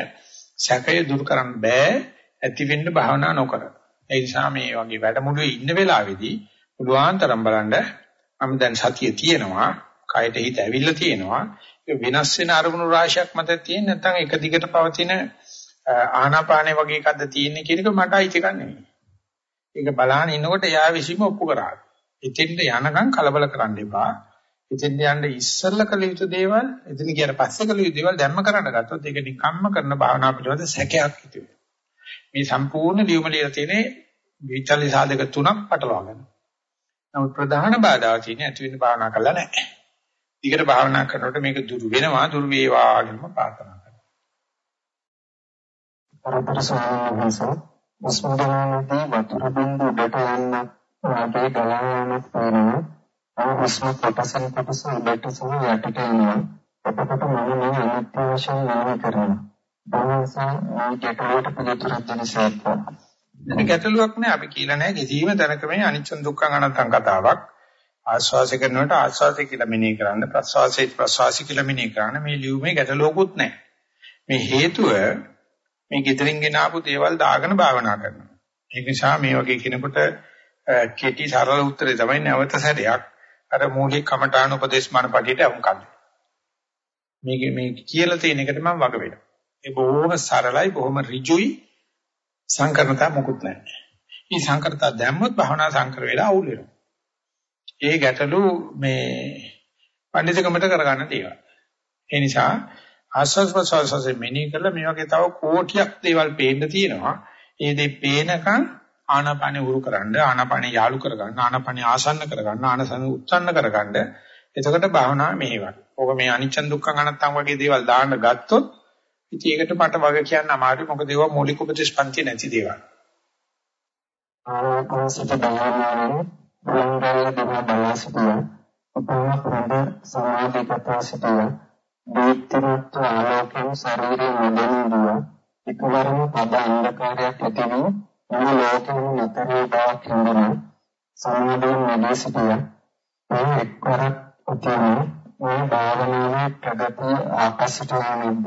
සැකය දුරු කරන්න බෑ ඇති වෙන්න භාවනා නොකර. ඒ නිසා මේ වගේ වැඩමුළුවේ ඉන්න වෙලාවේදී පුළුවන් තරම් බලන්න මම දැන් සතිය තියෙනවා කයට හිත ඇවිල්ලා තියෙනවා ඒක වෙනස් වෙන අරමුණු රාශියක් මත තියෙන නැත්නම් එක දිගට පවතින ආනාපානේ වගේ එකක්ද තියෙන්නේ කියන එක මට අයිති ගන්නෙ ඒක බලහන් ඉන්නකොට එයා විසින්ම ඔප්පු කරා. එතෙන්ට යනකම් කලබල කරන්න එපා. එතෙන්ට යන්න ඉස්සෙල්ලා කළ යුතු දේවල් එතන කියන පස්සේ කළ යුතු දේවල් දැම්ම කරන්න ගත්තොත් ඒක නිකම්ම කරන භාවනා පිළිබඳ සැකයක් හිතුවේ. මේ සම්පූර්ණ ලියුමලිය තියෙන්නේ විචල්්‍ය සාධක තුනක් පටලවා ගන්න. නමුත් ප්‍රධාන බාධා තියෙන්නේ ඇති වෙන්න භාවනා කළා නැහැ. ඊකට භාවනා කරනකොට මේක දුරු වෙනවා දුරු වේවා කියලාම ප්‍රාර්ථනා කරනවා. පරතර ස්වාමීන් වහන්සේ මුස්මදානදී වතුර බින්දු උඩට යන්න වාගේ ගලායනක් වෙනවා. ආ හුස්ම කොටසෙන් කොටස උඩට සහ යටට යනවා. එතකොට මම මේ අනිත්‍ය වශයෙන් නාම කරනවා. බවසා මේ ගැටලුවට පිළිතුරක් දෙන සේක්වා. ඒක ගැටලුවක් නෑ අපි කියලා නෑ කිසිම තැනක මේ අනිච්ච දුක්ඛ අනත්තං කතාවක්. ආස්වාසය කරනකොට ආස්වාසය කියලා මෙනෙහි කරන්න ප්‍රස්වාසය ප්‍රස්වාසය කියලා මෙනෙහි කරන්න මේ ලියුමේ ගැටලුවකුත් නෑ. මේ හේතුව මේ gedirin ගෙන ආපු දේවල් දාගෙන භාවනා කරනවා. ඒ නිසා මේ වගේ කෙනෙකුට කෙටි සරල උත්තරේ තමයි නැවත සැරයක් අර මූලික කමඨාන උපදේශමාන පඩියට වුන්කම්. මේක මේ කියලා තියෙන එකට මම වග වෙනවා. ඒ බොහොම සරලයි බොහොම ඍජුයි සංකරණතා මොකුත් නැහැ. මේ සංකරණතා දැම්මොත් භවනා සංකර වෙලා අවුල් වෙනවා. ඒ ගැටලු මේ පඬිතුකමට කරගන්න දේවල්. ඒ නිසා ආස්වාද ප්‍රසවාසයෙන් මෙනෙහි කරලා මේ වගේ තව කෝටියක් දේවල් පේන්න තියෙනවා. ඒ දේ පේනකන් ආනාපානෙ උරු කරන්න, ආනාපානෙ යාලු කරගන්න, ආනාපානෙ ආසන්න කරගන්න, ආනසන උත්සන්න කරගන්න. එතකොට භාවනාව මෙහෙවන. ඔබ මේ අනිච්ච දුක්ඛ අනත්තම් වගේ දේවල් දාන්න ගත්තොත් ඉතින් ඒකට මට වග කියන්න අමාරුයි. මොකද ඒවා මූලික උපදේශ පන්ති නැති දේවල්. ආනාපානසති භාවනාවේ බංගල දම බලසිතිය. උපමාපද සමාධිගත සිටිය. දීප්තිමත් ආලෝකයෙන් ශරීරයේ නොදැනීම එකවරම පද අන්ධකාරයක් ඇති වී මොන ලෝකෙම නැතර බවක් හිඳන සමාධියෙන් නැගී සිටිය. මේ එක්වරක් උතුම් මේ භාවනාවේ ප්‍රගතිය ආපස්සට යන්නේද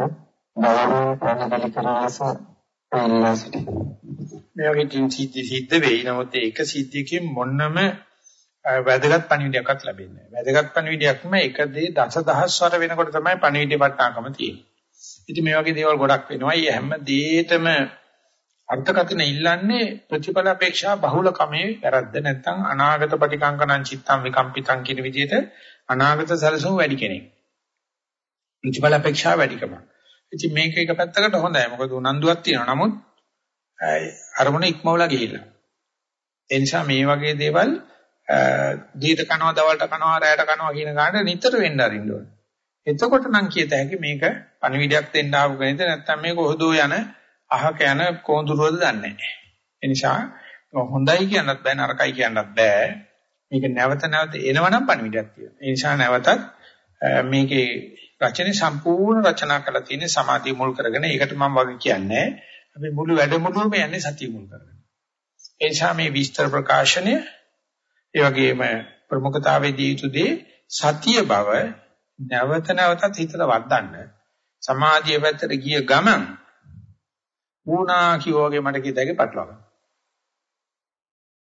ගෞරවයෙන් පැහැදිලි කරන ලෙස ඉල්ලා සිටිනවා. මේ වගේ තින් සිද්ධි සිද්ධ වෙයි. නමුත් ඒක සිද්ධියකින් මොන්නම වැදගත් පණිවිඩයක්වත් ලැබෙන්නේ නැහැ. වැදගත් පණිවිඩයක්ම එක දේ දසදහස්වර වෙනකොට තමයි පණිවිඩේ වටනාකම තියෙන්නේ. ඉතින් මේ වගේ දේවල් ගොඩක් වෙනවා. මේ හැම දෙයකම අර්ථකථන ඉල්ලන්නේ ප්‍රතිඵල අපේක්ෂා බහුල කමේ වැරද්ද නැත්නම් අනාගත පටිකංකනං චිත්තං විකම්පිතං කියන විදිහට අනාගත සැලසුම් වැඩි කෙනෙක්. ප්‍රතිඵල අපේක්ෂා වැඩිකම. ඉතින් මේක එක පැත්තකට හොඳයි. මොකද උනන්දුවක් තියෙනවා. නමුත් අරමුණ ඉක්මවලා ගිහිල්ලා. ඒ නිසා මේ වගේ දේවල් දීට කනවා, දවල්ට කනවා, රැයට කනවා කියන ගානට නිතර වෙන්න අරින්න ඕනේ. එතකොට නම් කියත හැකි මේක පණිවිඩයක් දෙන්න ආපු කෙනෙක්ද නැත්නම් මේක හොදෝ යන අහක යන කොඳුරුවද දන්නේ නැහැ. ඒ නිසා හොඳයි කියන්නත් බෑ නරකයි කියන්නත් බෑ. මේක නැවත නැවත එනවනම් පණිවිඩයක් තියෙනවා. ඒ නිසා නැවතත් මේකේ රචනයේ සම්පූර්ණ රචනා කරලා තියෙන සමාධිය මුල් කරගෙන ඒකට මම වගේ කියන්නේ අපි මුළු වැඩමුළුවම යන්නේ සතිය මුල් කරගෙන. ඒ නිසා මේ විස්තර ප්‍රකාශනය ඒ වගේම ප්‍රමුඛතාවයේදී යුතුදී සතිය බව නැවත නැවතත් හිතට වද්දන්න. සමාධිය පැත්තට ගිය ගමන් වුණා කියෝගේ මට කිතගේ පටලවා ගන්න.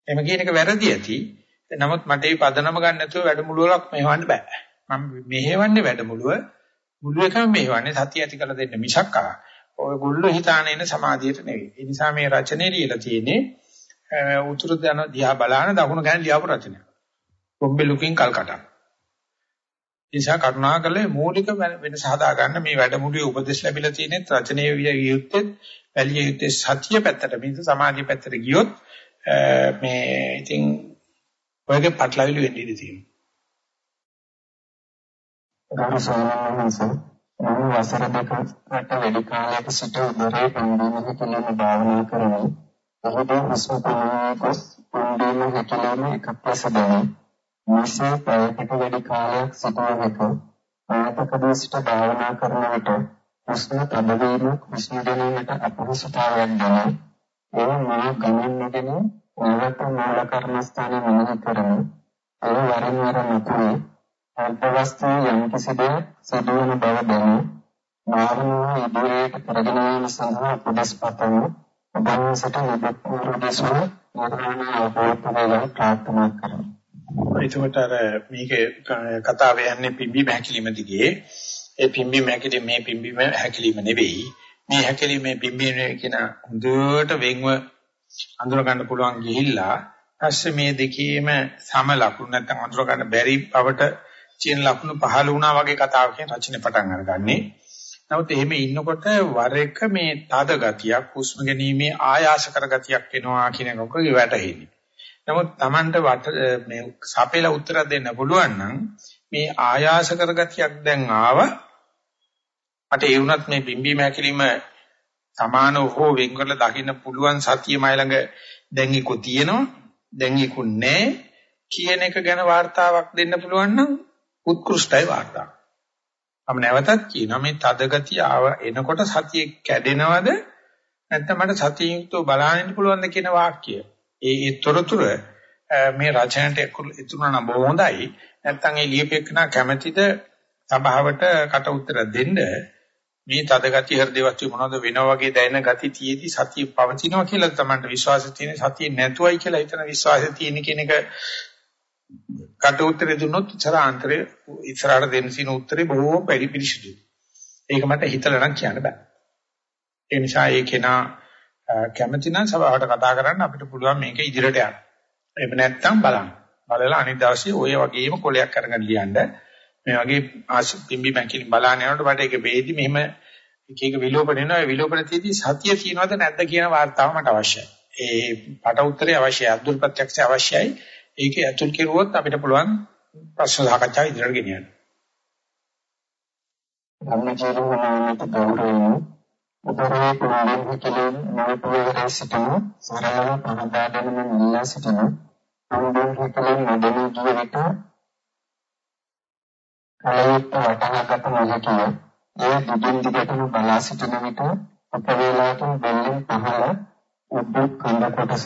එමෙ කියන එක වැරදි ඇති. නමුත් මට මේ පදනම ගන්න නැතුව වැඩමුළුවක් මෙහෙවන්න බෑ. මම මෙහෙවන්නේ වැඩමුළුව මුළු එකම මෙහෙවන්නේ සතිය ඇති කළ දෙන්න මිසක් ආ ඔය ගුල්ල හිතාන එන සමාධියට නෙවෙයි. ඒ නිසා මේ රචනයේ ලියලා තියෙන්නේ උතුරු දන දිහා බලන දකුණු ගැන ලියපු රචනයක්. බොම්බේ ලුකින් කල්කටා. නිසා කරුණාකරලා මූලික වෙනස හදා ගන්න මේ වැඩමුළුවේ උපදෙස් ලැබිලා තියෙන රචනයේ විය යුත්තේ වැලිය යුත්තේ සතිය පැත්තට මිස සමාධිය පැත්තට ගියොත් මේ ඉතින් ඔයගේ පටලවිලි වෙන්න ඉඩ තියෙනවා. ගරු සාමණේරයන් මම වසර දෙකකට වැඩි කාලයක සිට උදරේ පන්දීම හැකිලිම භාවනා කරමි. එහිදී හුස්ම පනවන කොස් පන්දීම හැකිලිම එකක් ලෙස දැනේ. මාසේ පැයකට වැඩි කාලයක් සිටින විට ආතකදී සිට භාවනා කරන විට හුස්ම තදවීමක් හුස්ම ගැනීමට අපහසුතාවයක් දැනේ. ඒ මා ගමන් නොගෙන නැවත මූල කර්මස්ථානයේ මෙහි කරමි. ඒ වරින් වර නොකරේ අර්ථවස්තුවේ යම් කිසි දෙයක් සිදුවන බව දැනේ. මාර්ගයේ ඉදිරියට කරගෙන යාම සඳහා උපදෙස් පතමු. ඔබවහන්සේට නිබ්බුරු දෙසුව නිර්වාණ අවබෝධ වේවා ප්‍රාර්ථනා කරමි. එතකොට අර මේක කතාව යන්නේ පිම්බීම හැකිලිම දිගේ. ඒ පිම්බීම හැකිලිම මේ පිම්බීම හැකිලිම නෙවෙයි. මේ හැකිලිම මේ පිම්බීම කියන හොඳට වෙන්ව අඳුර ගන්න පුළුවන් ගිහිල්ලා පස්සේ මේ දෙකේම සම ලකුණු නැත්නම් අඳුර ගන්න බැරි බවට කියන ලකුණු පහළ වුණා වගේ කතාවකින් රචනය පටන් අරගන්නේ. නමුත් එහෙම ඉන්නකොට වර එක මේ තද ගතියක්, හුස්ම ගැනීමේ ආයාස කර ගතියක් එනවා කියන එක වැටහෙන්නේ. නමුත් Tamanට මේ සපේලා උත්තර දෙන්න පුළුවන් නම් මේ ආයාස කරගතියක් දැන් ආව මට ඒ වුණත් මේ බිම්බීම හැකිලිම සමානව හෝ වෙන් කරලා දකින්න පුළුවන් සතිය මයි ළඟ දැන් ඊකු තියෙනවා දැන් ඊකු නැහැ කියන එක ගැන වார்த்தාවක් දෙන්න පුළුවන් නම් උත්කෘෂ්ටයි වார்த்தාවක්. මම නැවතත් කියනවා මේ තදගතිය ආව එනකොට සතිය කැඩෙනවද නැත්නම් මට සතියුක්තව බලන්න පුළුවන්ද කියන වාක්‍යය. ඒ ඒ තොරතුර මේ රචනයට ඉතුරුනා නම් හොඳයි. නැත්නම් ඒ ලියපෙකන කැමැතිද සභාවට කට උත්තර දෙන්න මේ තද ගතිය හෘද වස්තු මොනවද වෙනවා වගේ දැනෙන ගති තියේදී සතිය පවතිනවා කියලා තමයි විශ්වාසය තියෙන සතිය නැතුවයි කියලා හිතන විශ්වාසය තියෙන කියන එක කට උත්තරේ දුන්නොත් ඉස්සරහන්තරේ ඉස්සරහට දෙන්න සීන උත්තරේ බොහෝම පරි පිරිසිදුයි. ඒක මට හිතලා නම් කියන්න බෑ. ඒ නිසා ඒ කෙනා කැමති නම් සභාවට කතා කරන්න අපිට පුළුවන් මේක ඉදිරියට යන්න. එහෙම නැත්නම් බලන්න. බලලා අනිත් දවසේ ඔය වගේම කොලයක් අරගෙන ලියන්න. මේ වගේ පිම්බි මැකිලින් බලන්න යනකොට මට ඒක වේදි මෙහෙම එක එක විලෝපන එනවා. ඒ විලෝපන තියදී සතිය තියෙනවද නැද්ද කියන වාර්තාව මට අවශ්‍යයි. ඒ පට උත්තරේ අවශ්‍යයි. අද්දුල් ප්‍රත්‍යක්ෂය අවශ්‍යයි. ඒකේ ඇතුල් කෙරුවොත් අපිට පුළුවන් ප්‍රශ්න සාකච්ඡාව ඉදිරියට ගෙනියන්න. ධම්මචර්යනාමත ගෞරවයෙන් උපරේ කුණ්ඩේ කියලා නවපුවරේ සිටින සරලව පහදාගෙන ඉල්ලා සිටින අනුබෝධ කලින් නොදෙනී ගිය විට කලියට වටහාගත නොහැකිය. ඒ දුකින් දිගටම බලා සිටින විට අපවේලාවකින් බෙල්ලෙන් පහළ උද්දුක් කඳ කොටස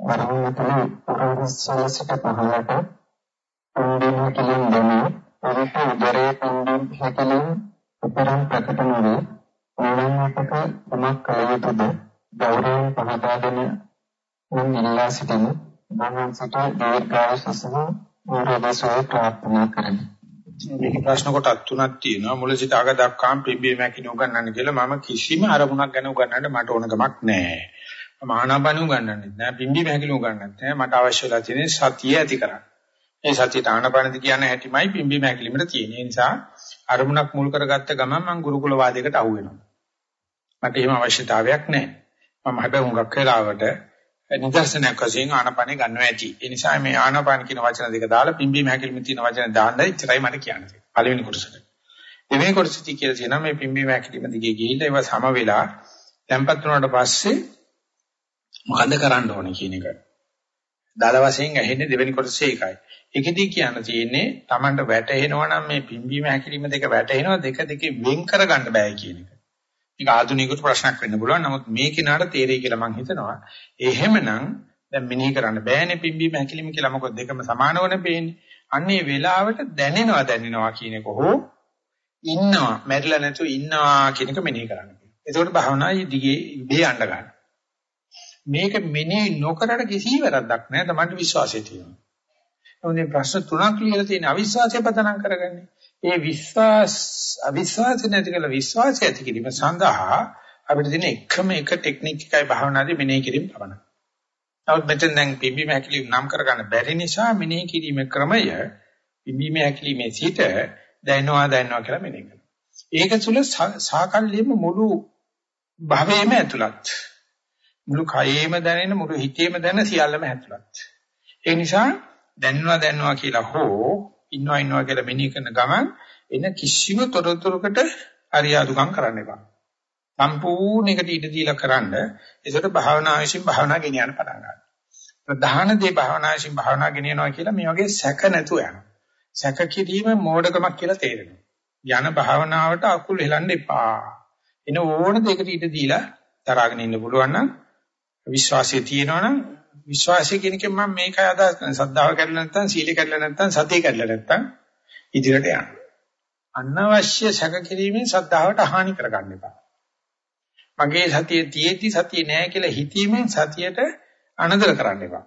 වරණතුළු උරහිස්සල සිට පහළට කුණ්ඩින් හැකලින් දැනේ එවිට උදරයේ කුණ්ඩින් හැකලින් උපරම් ප්‍රකට නොවේ ඕනෑමකට තමක් කළ යුතුද? ගෞරවයෙන් පහදා දෙන මම ඉල්ලා සිටින බණන්සට දීර්ඝායුෂ සහ නිරෝධසුව ප්‍රාර්ථනා කරමි. මේක ප්‍රශ්න කොටස් තුනක් තියෙනවා. මුල සිට අග දක්වාම පිම්බීම හැකින උගන්වන්න කියලා මම කිසිම අරමුණක් ගැන උගන්වන්න මට ඕන ගමක් නැහැ. මහානාපන උගන්වන්නෙත් නෑ පිම්බීම හැකිලු උගන්වන්නෙත් නෑ මට අවශ්‍යලා තියෙන්නේ සතිය ඇති කරන්න. මේ සතියට ආනපනදි කියන හැටිමයි පිම්බීම හැකිලිමට තියෙන්නේ. ඒ නිසා අරමුණක් මුල් කරගත්ත ගමන් මම ගුරුකුල වාදයකට අහු වෙනවා. මට එහෙම අවශ්‍යතාවයක් නෑ. මම හැබැයි හුඟක් වෙලාවට නිදර්ශනයක් වශයෙන් ආනපනේ ගන්නවා ඇති. ඒ නිසා මේ ආනපන කියන වචන දෙක දාලා පිම්බීම හැකිලිම තියෙන වචන දාන්න ඉච්චරයි මට කියන්නේ. පළවෙනි කොටසට. දෙවෙනි කොටසදී කියලා තියෙනවා මේ පිම්බීම හැකිලිම දිගේ ගිහිල්ලා ඒවා සම වෙලා tempat වුණාට පස්සේ මොකද කරන්න ඕනේ කියන එක. දල වශයෙන් ඇහෙන්නේ දෙවෙනි කොටසේ ඒකයි. ඒකෙදී කියන්න තියෙන්නේ Tamanට වැටෙනවා නම් මේ පිම්බීම හැකිලිම දෙක වැටෙනවා දෙක දෙකේ වෙන් කරගන්න බෑ කියන එක. මේක ආධුනිකවට ප්‍රශ්නයක් වෙන්න පුළුවන්. නමුත් මේ කෙනාට තේරෙයි කියලා මම හිතනවා. එහෙමනම් දැන් මෙනෙහි කරන්න බෑනේ පිම්බීම හැකිලිම කියලා. මොකද දෙකම සමානවනේ පේන්නේ. අන්නේ වෙලාවට දැනෙනවා දැනෙනවා කියන එක හෝ ඉන්නවා මැරිලා නැතුව ඉන්නවා කියන එක මෙනෙහි කරන්න. එතකොට භාවනායි දිගේ ඉබේ යන්න ගන්න. මේක මෙනෙහි නොකරට කිසි වැරද්දක් නැහැ. Tamanට විශ්වාසය තියෙනවා. මොකද ප්‍රශ්න තුනක් ලියලා තියෙන අවිශ්වාසය පදනම් කරගන්නේ. ඒ විශ්වාස අවිශ්වාසය නැති කළ විශ්වාසය ඇති කිරීම සඳහා අපිට තියෙන එකම එක ටෙක්නික් එකයි භාවනාවේ මෙනෙහි කිරීම පමණයි. නමුත් මෙතෙන් දැන් පිම්බීම හැකිලිම නම් කරගන්න බැරි නිසා මෙනෙහි කිරීමේ ක්‍රමය පිම්බීම හැකිලිමේ සිට දැනනවා දැනනවා කියලා මෙනෙහි කරනවා. ඒක තුළ සාකල්යෙම මුළු භවයේම ඇතුළත්. මුළු කයේම දැනෙන මුළු හිතේම දැනෙන සියල්ලම ඇතුළත්. ඒ නිසා දැනනවා දැනනවා කියලා හෝ ඉන්නවා ඉන්නවා කියලා මෙනෙහි කරන ගමන් එන කිසිම තොරතුරකට අරියාදුකම් කරන්න එපා. සම්පූර්ණයකට ඉඩ දීලා කරන්න ඒසට භාවනා ආශින් භාවනා ගෙනියන්න පටන් ගන්නවා. ප්‍රධාන දේ භාවනා ආශින් භාවනා ගෙනියනවා කියලා මේ වගේ සැක නැතුව යනවා. සැක කිරීම මෝඩකමක් කියලා තේරෙනවා. යන භාවනාවට අකුල් හෙලන්න එපා. එන ඕන දෙයකට ඉඩ දීලා තරගෙන ඉන්න පුළුවන් නම් විශ්වාසය තියෙනවනම් විශ්වාසය කියන එකෙන් මම මේකයි අදහස් කරන්නේ. සද්ධාව කැඩලා නැත්නම් සීල කැඩලා නැත්නම් සතිය කැඩලා නැත්නම් ඉදිරියට යන්න. අනවශ්‍ය සැක කිරීමෙන් සද්ධාවට හානි කරගන්න එපා. මගේ සතිය තියෙද්දි සතිය නෑ කියලා හිතීමෙන් සතියට අනදර කරන්න එපා.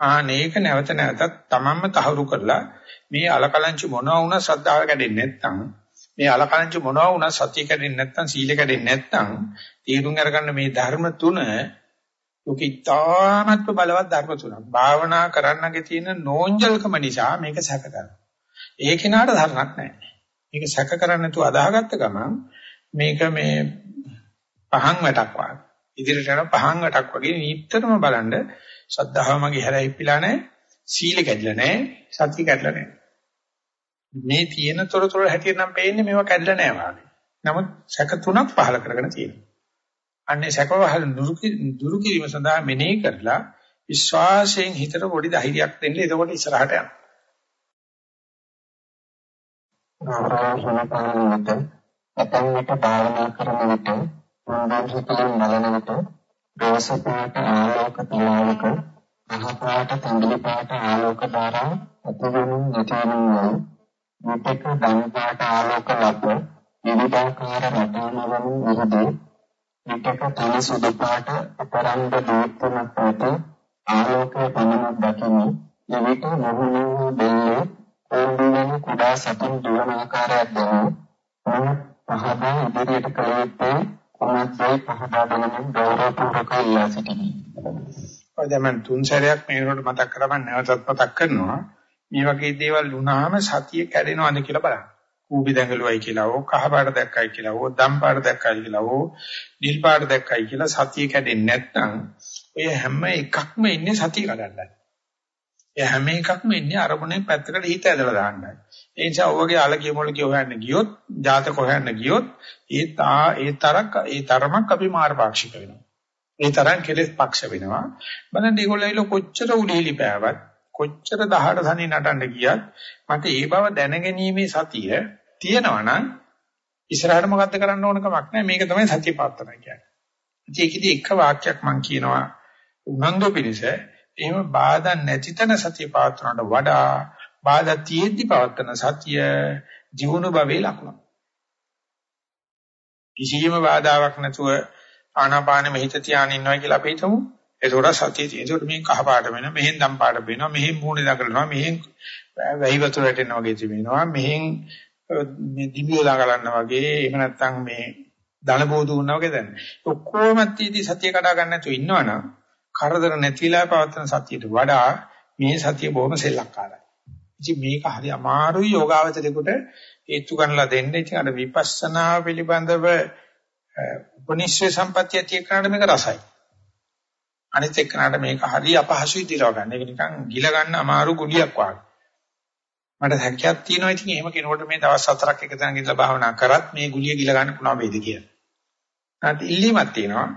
ආනේක නැවත නැවතත් තමන්ම තහවුරු කරලා මේ අලකලංචි මොනවා වුණා ශ්‍රද්ධාව කැඩෙන්නේ නැත්නම් මේ අලකලංචි මොනවා වුණා සතිය කැඩෙන්නේ නැත්නම් සීල කැඩෙන්නේ නැත්නම් තීරුම් අරගන්න මේ ධර්ම තුන උකිතාමත්ව බලවත් ධර්ම තුනක්. භාවනා කරන්නගේ තියෙන නෝන්ජල්කම නිසා මේක සැක කරනවා. ඒ කෙනාට ධර්මයක් නැහැ. මේක සැක කරන්නේ නැතුව අදාහගත්ත ගමන් මේක මේ පහන් වැටක් වගේ. ඉදිරියට යන පහන් වැටක් වගේ නිතරම බලන්න ශ්‍රද්ධාව මගේ හැරෙයිපිලා නැහැ. සීල කැඩලා නැහැ. සත්‍ය කැඩලා නැහැ. මේ තියෙන තොරතුරු හැටියට නම් පේන්නේ මේවා කැඩලා නැහැ වගේ. නමුත් සැක තුනක් පහල කරගෙන තියෙනවා. අන්නේ සැකවහල් දුරු කිරීම සඳහා මෙනෙහි කරලා විශ්වාසයෙන් හිතට පොඩි ධෛර්යයක් දෙන්න. එතකොට ඉස්සරහට යනවා. ආරාධනා පාලනයට ඇතැම් විට භාවනා කරන විට මනෝන්ද හිතෙන් බලන විට රෝස පාට ආලෝක තලාවක අහ පාට තඹලි පාට ආලෝක ධාරා අතුරුමින් නැතිවෙන යයි විටක ධන පාට ආලෝක ලබ විවිධාකාර රටාවලින් විහිදී විටක තන සුදු පාට අපරංග දීප්තමත් පාට ආලෝකයේ පමණක් දකිමි එවිට මොහොනේ දෙල්ලේ ඕන්දින කුඩා සතුන් දුවන ආකාරයක් දැනේ. මම පහදා ඉදිරියට කළ යුත්තේ කොහොමදයි පහදා දෙනමින් ගෞරවපූර්වක ඉල්ලා සිටිමි. ඔය දැන් තුන් සැරයක් මේකට මතක් කරගන්න නැවතත් මතක් කරනවා. මේ වගේ දේවල් වුණාම සතිය කැඩෙනවද කියලා බලන්න. කූඹි දැඟලුවයි කියලා ඕ කහ පාට දැක්කයි කියලා ඕ දම් පාට දැක්කයි කියලා ඕ නිල් පාට දැක්කයි කියලා සතිය කැඩෙන්නේ නැත්නම් ඔය හැම එකක්ම ඉන්නේ සතිය කඩන්නයි. ඒ හැම එකක්ම ඉන්නේ අරමුණේ පැත්තකට හිත ඇදලා දාන්නයි. ඒ නිසා ඔයගේ අලකිය මොලකිය හොයන්න ගියොත්, ජාතක හොයන්න ගියොත්, ඒ තා ඒ තරක් ඒ තරමක් අපි මාර්ගපාක්ෂික වෙනවා. ඒ තරම් කෙලෙස් පක්ෂ වෙනවා. බලන්න ඒගොල්ලෝ කොච්චර උඩේලි පෑවත්, කොච්චර 18 සනි නටන්න ගියත් මට ඒ බව දැනගැනීමේ සතිය තියෙනවා නම් ඉස්සරහට මොකද්ද කරන්න ඕන කමක් නැහැ. මේක තමයි සතිය පාත්තන කියන්නේ. ඒකෙදි එක වාක්‍යයක් මම කියනවා උනන්දු පිළිස එහෙම බාධා නැති තැන සතිය පවත්වනට වඩා බාධා තියෙද්දි පවත්වන සතිය ජීවුණු භවයේ ලකුණ. කිසියම් බාධාවක් නැතුව ආනාපානෙ මෙහිත තියාගෙන ඉන්නවා කියලා අපි හිතමු. ඒකෝර සතිය තියෙන. ඒකට මේ කහ පාට වෙනවා, මෙහෙන් දම් පාට වෙනවා, මෙහෙන් මූණේ දකලනවා, මෙහෙන් වැහි වතුර වැටෙනවා වගේ තිබෙනවා, මෙහෙන් මේ දිවිය දාගලන්න වගේ, එහෙම නැත්නම් මේ ධන බෝධු වුණා වගේ දැන. ඔක්කොම තීටි සතිය කඩා ගන්න නැතුව ඉන්නවනම් කරදර නැතිලා පවත්වන සතියට වඩා මේ සතිය බොහොම සෙල්ලක්කාරයි. ඉතින් මේක හරි අමාරුයි යෝගාවචරේකට හේතු ගන්නලා දෙන්න. ඉතින් අර විපස්සනා පිළිබඳව උපනිශ්‍රේ සම්පත්‍ය තියකනට මේක රසයි. අනිත් එක්කනට මේක හරි අපහසුයි දිරව ගන්න. ඒක නිකන් ගිල ගන්න අමාරු ගුලියක් වගේ. මට හැකියාවක් තියෙනවා ඉතින් එහෙම කෙනෙකුට මේ දවස් හතරක් එක තැනක ඉඳලා භාවනා කරත් මේ ගුලිය ගිල ගන්න පුළුවන් වේද කියලා. නැත්නම් ඉල්ලීමක් තියෙනවා.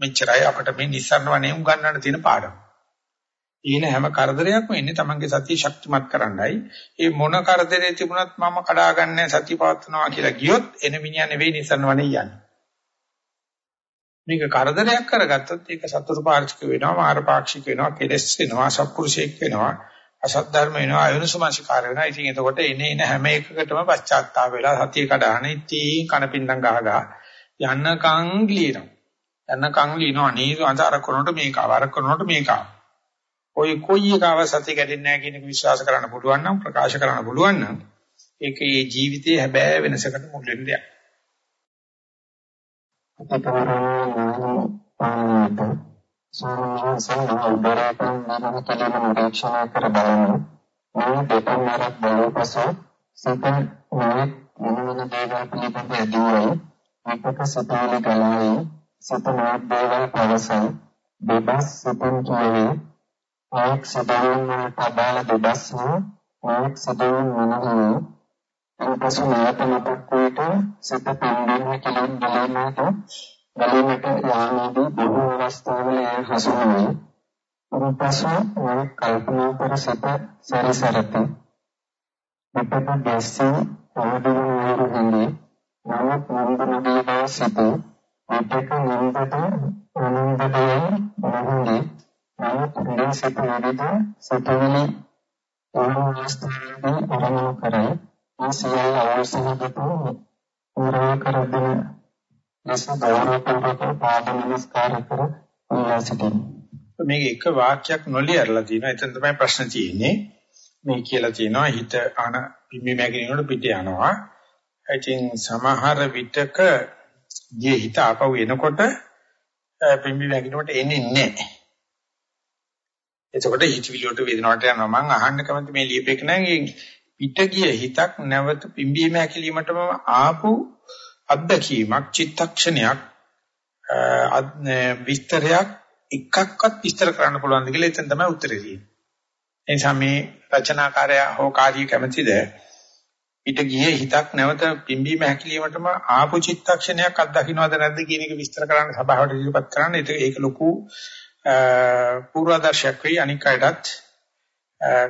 මෙච්චරයි අපිට මේ නිස්සාරණ වනේ උගන්වන්න තියෙන පාඩම. ඊන හැම කරදරයක්ම එන්නේ Tamange සතිය ශක්තිමත් කරන්නයි. ඒ මොන කරදරේ තිබුණත් මම කඩාගන්නේ සතිය පවත්නවා කියලා ගියොත් එන මිනිහා නෙවෙයි නිස්සාරණ වනේ යන්නේ. මේක කරදරයක් කරගත්තොත් ඒක සතුරු පාර්ශික වෙනවා, මාර පාක්ෂික වෙනවා, කෙලස් වෙනවා, සත්පුරුෂයෙක් වෙනවා, අසත් ධර්ම වෙනවා, අයුනුසමාංශකාර වෙනවා. ඉතින් එතකොට එනේ එන හැම එකකටම පශ්චාත්තාප වෙලා සතිය කඩාන ඉතින් කනපින්දම් ගහ ගහ යන්නකම් ගිලිනවා. යන්නකම් ලිනවා නේද අර කරනකොට මේක අර කරනකොට මේක ඔය කොයි එකව සතිය කැඩෙන්නේ නැහැ කියන එක විශ්වාස කරන්න පුළුවන් නම් ප්‍රකාශ කරන්න පුළුවන් නම් ඒක ඒ ජීවිතයේ හැබෑ වෙනසකට මුල් වෙන දෙයක්. සෝමනසං උදරයෙන් නිරීක්ෂණය කර බලන්න මේ දෙකමාරක් බලපසු සිත මොනෙක් මොන මොන දේවල් පිළිබඳ ඇදීවයි විපක සතාලි ගලායි සිත මාර්ගය පවසයි දෙබස් සිතන් කියවේ ආයක සදාවන් අදාළ දෙබස් වූ ආයක සදාවන් මනහේ අන්පසු නැවත මතක් වේට සිත පෙන්වන්න කියන බලන්නට බලන්නට යාමේදී බොහෝ අවස්ථාවල එය හසු වෙයි අන්පසු මම කල්පනා කර සිත සැරිසරති. මෙතන දැස්සී අවදින වූ හිඳි නමුත් මන්ද නදී බව සිතේ අපේක නින්දට ආනන්දයේ මොහොතේ නමුත් උදේ සිට නැගිට සතවලි ආනස්තනදී ආරම්භ කරයි. මේ සියල්ල අවශ්‍යකතු උරා කරගෙන ලෙස ගෞරවපූර්වක පාද නමස්කාර කර ඉල්ලා සිටින් මේක එක වාක්‍යයක් නොලියරලා තියෙනවා. එතන තමයි ප්‍රශ්න තියෙන්නේ. මේ කියලා තියෙනවා හිත අන පිම්බි මැගිනේනොට පිට යනවා. ඉතින් සමහර විටක ගේ හිත ආපහු එනකොට පිම්බි මැගිනේනොට එන්නේ නැහැ. එතකොට හිතවිලි වලට වේදනාවට යනවා. මම අහන්න කැමති මේ ලියපෙක නෑ පිට ගිය හිතක් නැවත පිම්බීම හැකිලීමටම ආපු අත්දැකීමක් චිත්තක්ෂණයක් විස්තරයක් එකක්වත් විස්තර කරන්න පුළුවන්ද කියලා එතන තමයි උත්තරේ තියෙන්නේ. ඒ නිසා මේ රචනාකාරය හෝ කාර්ය කැමැතිද ඊට ගියේ හිතක් නැවත පිම්බීම හැකිලීමටම ආපු චිත්තක්ෂණයක් අත්දකින්නවද නැද්ද කියන එක විස්තර කරන්න සභාවට ඉදිරිපත් කරන්න. ඒක ලොකු පූර්වාදර්ශයක් වෙයි අනික් අයටත්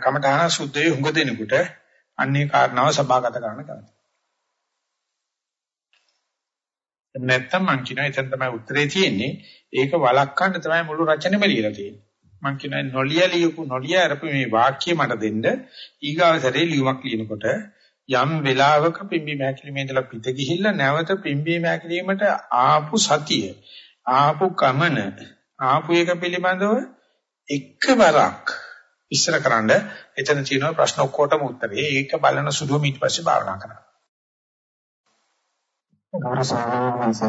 කමඨාන සුද්ධයේ හුඟ දෙනකොට අන්නේ කාරණාව සභාගත කරන්න කලින්. නැත්තම් මං කියනවා එතන තමයි උත්තරේ තියෙන්නේ. ඒක වළක්වන්න තමයි මුළු රචනෙම ලියලා තියෙන්නේ. මං කියනවා නොලිය ලියපු නොලිය අරපු මේ වාක්‍ය මට දෙන්න ඊගාවසරේ ලියුමක් ලියනකොට යම් වෙලාවක පිම්බි මෑකිලිමේ ඉඳලා පිට ගිහිල්ලා නැවත පිම්බි මෑකිලීමට ආපු සතිය ආපු කමන ආපු එක පිළිබඳව එකවරක් ඉස්සරකරනද එතන තියෙන ප්‍රශ්න ඔක්කොටම උත්තරේ. ඒක බලන සුදුම ඊට පස්සේ භාවනා කරනවා ගෞරව සම්මානස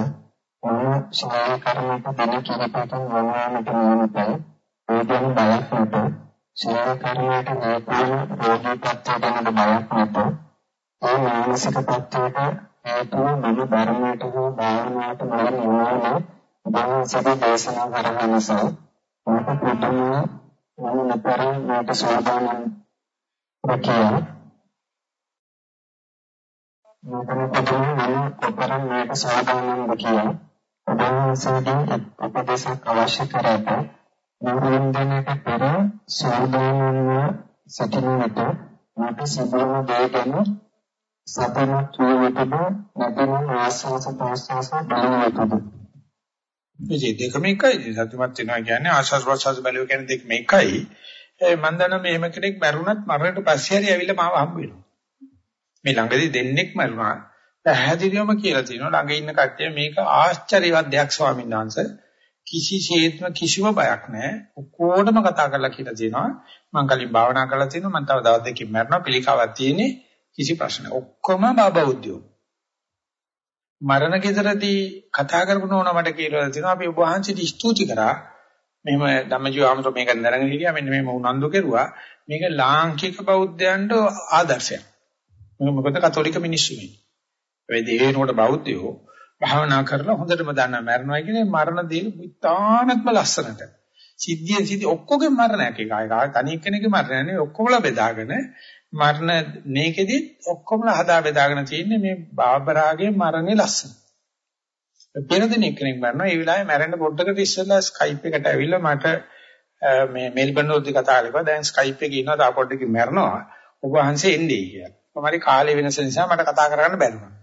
මොන ශාරීරික කර්මයක දෙන කිරිපතන් වනාමට නියමිතයි ඒ ගැන බලයක් නැත ශාරීරික කර්මයක හේතුව රෝගී තත්ත්වයකට බලයක් නැත ඒ මානසික තත්ත්වයට හේතුව මම ධර්මයට හෝ භාවනාවට මම නිවන බාහිර දේශනා කරන නිසා මට පුදුම මම නතර මට සෝදානම් රකියා මොකද මම කොතරම් මේක සාධාරණද කියලා උදාහරණයකින් උපදේශයක් අවශ්‍ය කරාට නෝරෙන්දනට පෙර සාධාරණව සිටින විට මට සිදුවන දේ ගැන සතනක් විය යුතුද නැත්නම් ආස්වාස ප්‍රාස්වාස බලන යුතුද මේ දෙකම එකයි සතුටුමත් වෙනවා කියන්නේ ආස්වාස් ප්‍රාස්වාස බලුව කියන්නේ දෙකම එකයි මම දන්නා මේම කෙනෙක් මරුණත් මරණයට පස්සේ හරි ඇවිල්ලා මාව හම්බ වෙනවා මේ ළඟදී දෙන්නෙක් මරුණා. පැහැදිලිවම කියලා තියෙනවා ළඟ ඉන්න කට්ටිය මේක ආශ්චර්යවත් දෙයක් ස්වාමීන් වහන්සේ. කිසිසේත්ම කිසිම බයක් නැහැ. ඔක්කොටම කතා කරලා කියලා තියෙනවා. මම කලින් භාවනා කරලා තියෙනවා. මම තව දවස් දෙකකින් මරනවා. පිළිකාවක් තියෙන්නේ. කිසි ප්‍රශ්න. ඔක්කොම බබෞද්ධයෝ. මරණ ගෙදරදී කතා කරපු නෝන මට කියලා තියෙනවා. අපි ඔබ වහන්සේට ස්තුති කරා. මෙහෙම ධම්මජීව ආමතෝ මේක දැනගෙන හිටියා. මෙන්න මේ උනන්දු කෙරුවා. මේක ලාංකික බෞද්ධයන්ට ආදර්ශයක්. මොකද කතෝලික මිනිස්සු මේ. ඒ දෙවියනකොට බෞද්ධයෝ භාවනා කරලා හොඳටම දන්නා මරණයි කියන්නේ මරණ දේ විතානත්ම ලස්සනට. සිද්ධිය සිද්ධි ඔක්කොගෙම මරණයක් එක. ආය තනි කෙනෙක්ගේ මරණ නෙවෙයි ඔක්කොමලා බෙදාගෙන මරණ මේකෙදි ඔක්කොමලා හදා බෙදාගෙන තියෙන්නේ මේ බාබරාගේ මරණේ ලස්සන. වෙන දිනෙක කෙනෙක් මරනවා ඒ වෙලාවේ මැරෙන්න පොඩ්ඩකට ඉස්සෙල්ලා ස්කයිප් එකට ඇවිල්ලා මට මේ මෙල්බන් වලදී කතා කරලා දැන් ස්කයිප් එකේ ඉන්නවා තා පොඩ්ඩකින් මැරනවා ඔබ වහන්සේ එන්නේ කියලා. කොහමරි කාලේ වෙනස නිසා මට කතා කරන්න බැරි වුණා.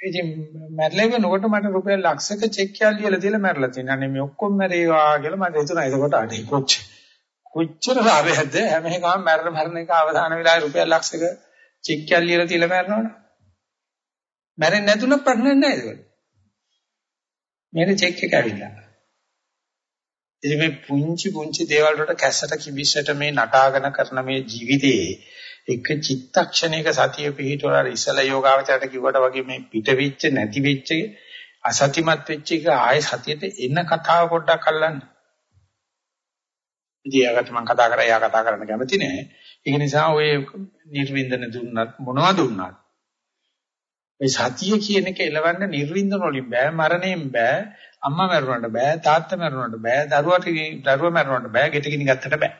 ඉතින් මැරලා වෙනකොට මට රුපියල් ලක්ෂයක චෙක් එකක් ලියලා දීලා මැරලා තියෙනවා. අනේ මේ ඔක්කොම මැරේවා කියලා මට හිතුණා. එතකොට අනේ කොච්ච කොච්චර ආවේද හැම එකම මැරෙන මැරෙන එක අවධාන වෙලාවේ රුපියල් ලක්ෂයක චෙක් එකක් ලියලා තියලා මැරනවනේ. මැරෙන්නේ නැතුණත් ප්‍රශ්නයක් නැහැ ඒක. මේක චෙක් එක ඇවිල්ලා. ඉතින් මේ පුංචි පුංචි දේවල් වලට කැස්සට කිවිස්සට මේ නටාගෙන කරන මේ ජීවිතේ එක චිත්තක්ෂණයක සතිය පිහිටවලා ඉසල යෝගාවචරයට කිව්වට වගේ මේ පිට වෙච්ච නැති වෙච්ච අසතිමත් වෙච්ච එක ආයේ සතියට එන කතාව පොඩ්ඩක් අල්ලන්න. ඉතින් යාකට මම කතා කරා යා කතා කරන්න කැමති නෑ. ඒක නිසා ඔය නිර්වින්දන දුන්නත් මොනවද දුන්නත් මේ සතිය කියන එක එලවන්න නිර්වින්දන වලින් බෑ මරණයෙන් බෑ අම්මා මරුණාට බෑ තාත්තා මරුණාට බෑ දරුවාට දරුවා මරුණාට බෑ ගෙට ගිනි ගත්තට බෑ.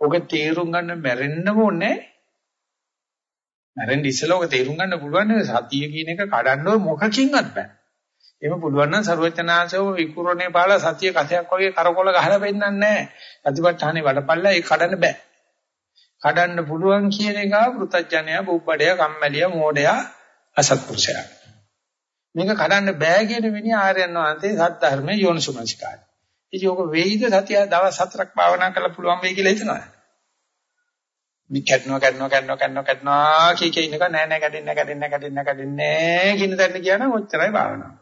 ඔක තේරුම් ගන්න මැරෙන්නම ඕනේ. මැරෙන්න ඉස්සෙල්ලා ඔක තේරුම් ගන්න පුළුවන් නේ සතිය කියන එක කඩන්න මොකකින්වත් බෑ. එහෙම පුළුවන් නම් ਸਰවචනාංශව විකුරණේ පාලා සතිය කසයක් වගේ කරකොල ගහලා පෙන්නන්නේ නැහැ. ප්‍රතිපත්තහනේ වඩපල්ලා ඒක කඩන්න බෑ. කඩන්න පුළුවන් කියන එක පෘතජ්ජනයා, බුබ්බඩයා, කම්මැලියා, මෝඩයා, අසත්පුරුෂයා. මේක කඩන්න බෑ කියන මිනිහ ආර්යයන් වහන්සේ සත්‍ය ධර්මයේ යෝනිසුමංසිකාරය. ඉතින් ඔක වෙයිද සතිය දවස් හතරක් භාවනා කරලා පුළුවන් වෙයි කියලා හිතනවා. මේ කැඩනවා කැඩනවා කැඩනවා කැඩනවා කැඩනවා කී කී ඉන්නක නෑ නෑ කැඩෙන්නේ කැඩෙන්නේ කැඩෙන්නේ කැඩෙන්නේ කියන තැන කියන ඔච්චරයි භාවනාව.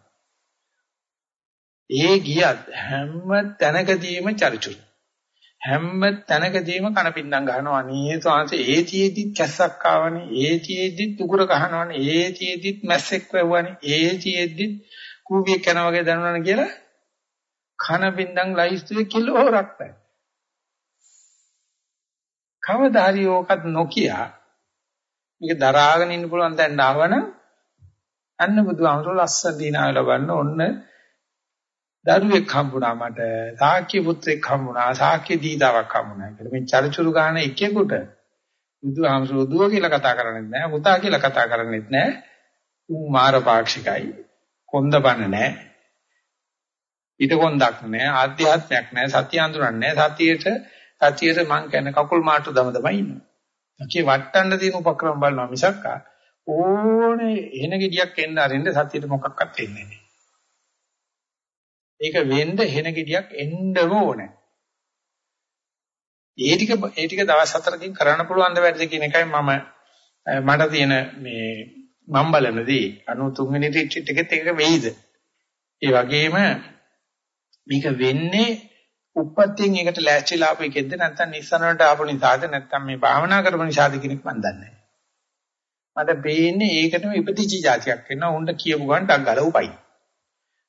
ඒ ගියත් හැම තැනකදීම චරිචුරු. හැම තැනකදීම කනපින්නම් ගහනවා. අනේ සාංශ ඒතියෙදි කැස්සක් ආවනේ. ඒතියෙදි තුකුර ගහනවනේ. ඒතියෙදි මැස්සෙක් වැව්වනේ. ඒතියෙදි කූවියක් යන වගේ දැනුණානේ කියලා කනපින්නම් ලයිස්තුවේ කිලෝරක් නැහැ. කවදා හරි ඕකත් නොකිය මේක දරාගෙන ඉන්න පුළුවන් දැන් ආවනම් අන්න බුදුහාමුදුර ලස්සන දිනාව ලබන්න ඔන්න දරුවෙක් හම්බුණා මට සාක්‍ය පුත්‍රෙක් හම්බුණා සාක්‍ය දීදාවක් හම්බුණා කියලා. මේ චරිචුරු ගාන එකෙකුට බුදුහාමුදුර දුව කියලා කතා කරන්නේ නැහැ පුතා කියලා කතා කරන්නේ නැහැ. උන් මාර පාක්ෂිකයි කොන්ද බන නැහැ. ඊට කොන්දක් නැහැ ආධ්‍යාත්මයක් නැහැ සත්‍ය අඳුරන්නේ නැහැ. සතියේට සතියේට මං කියන්නේ කකුල් මාට්ටු දම දමයි ඉන්නවා. අකේ වටන්න තියෙන උපක්‍රම බලනවා මිසක් ඕනේ එන ගෙඩියක් එන්න අරින්න සතියට මොකක්වත් වෙන්නේ නැහැ. ඒක වෙන්න එන ගෙඩියක් එන්නම ඕනේ. ඒ ටික ඒ ටික දවස් හතරකින් කරන්න පුළුවන් ද වැඩද කියන එකයි මම මට තියෙන මේ මම බලනදී 93 වෙනි රිට්‍රීට් එකෙත් ඒක වෙයිද? ඒ වගේම මේක වෙන්නේ උප්පත්තියෙන් ඒකට ලෑස්තිලා ආපු එකෙද්ද නැත්නම් නිස්සනකට ආපු නිසාද නැත්නම් මේ භාවනා කරපු නිසාද කියන එක මම දන්නේ නැහැ. මට පේන්නේ ඒකටම ඉපදිචි જાතියක් වෙනවා. උණ්ඩ කියපු ගමන් ඩක් ගලවපයි.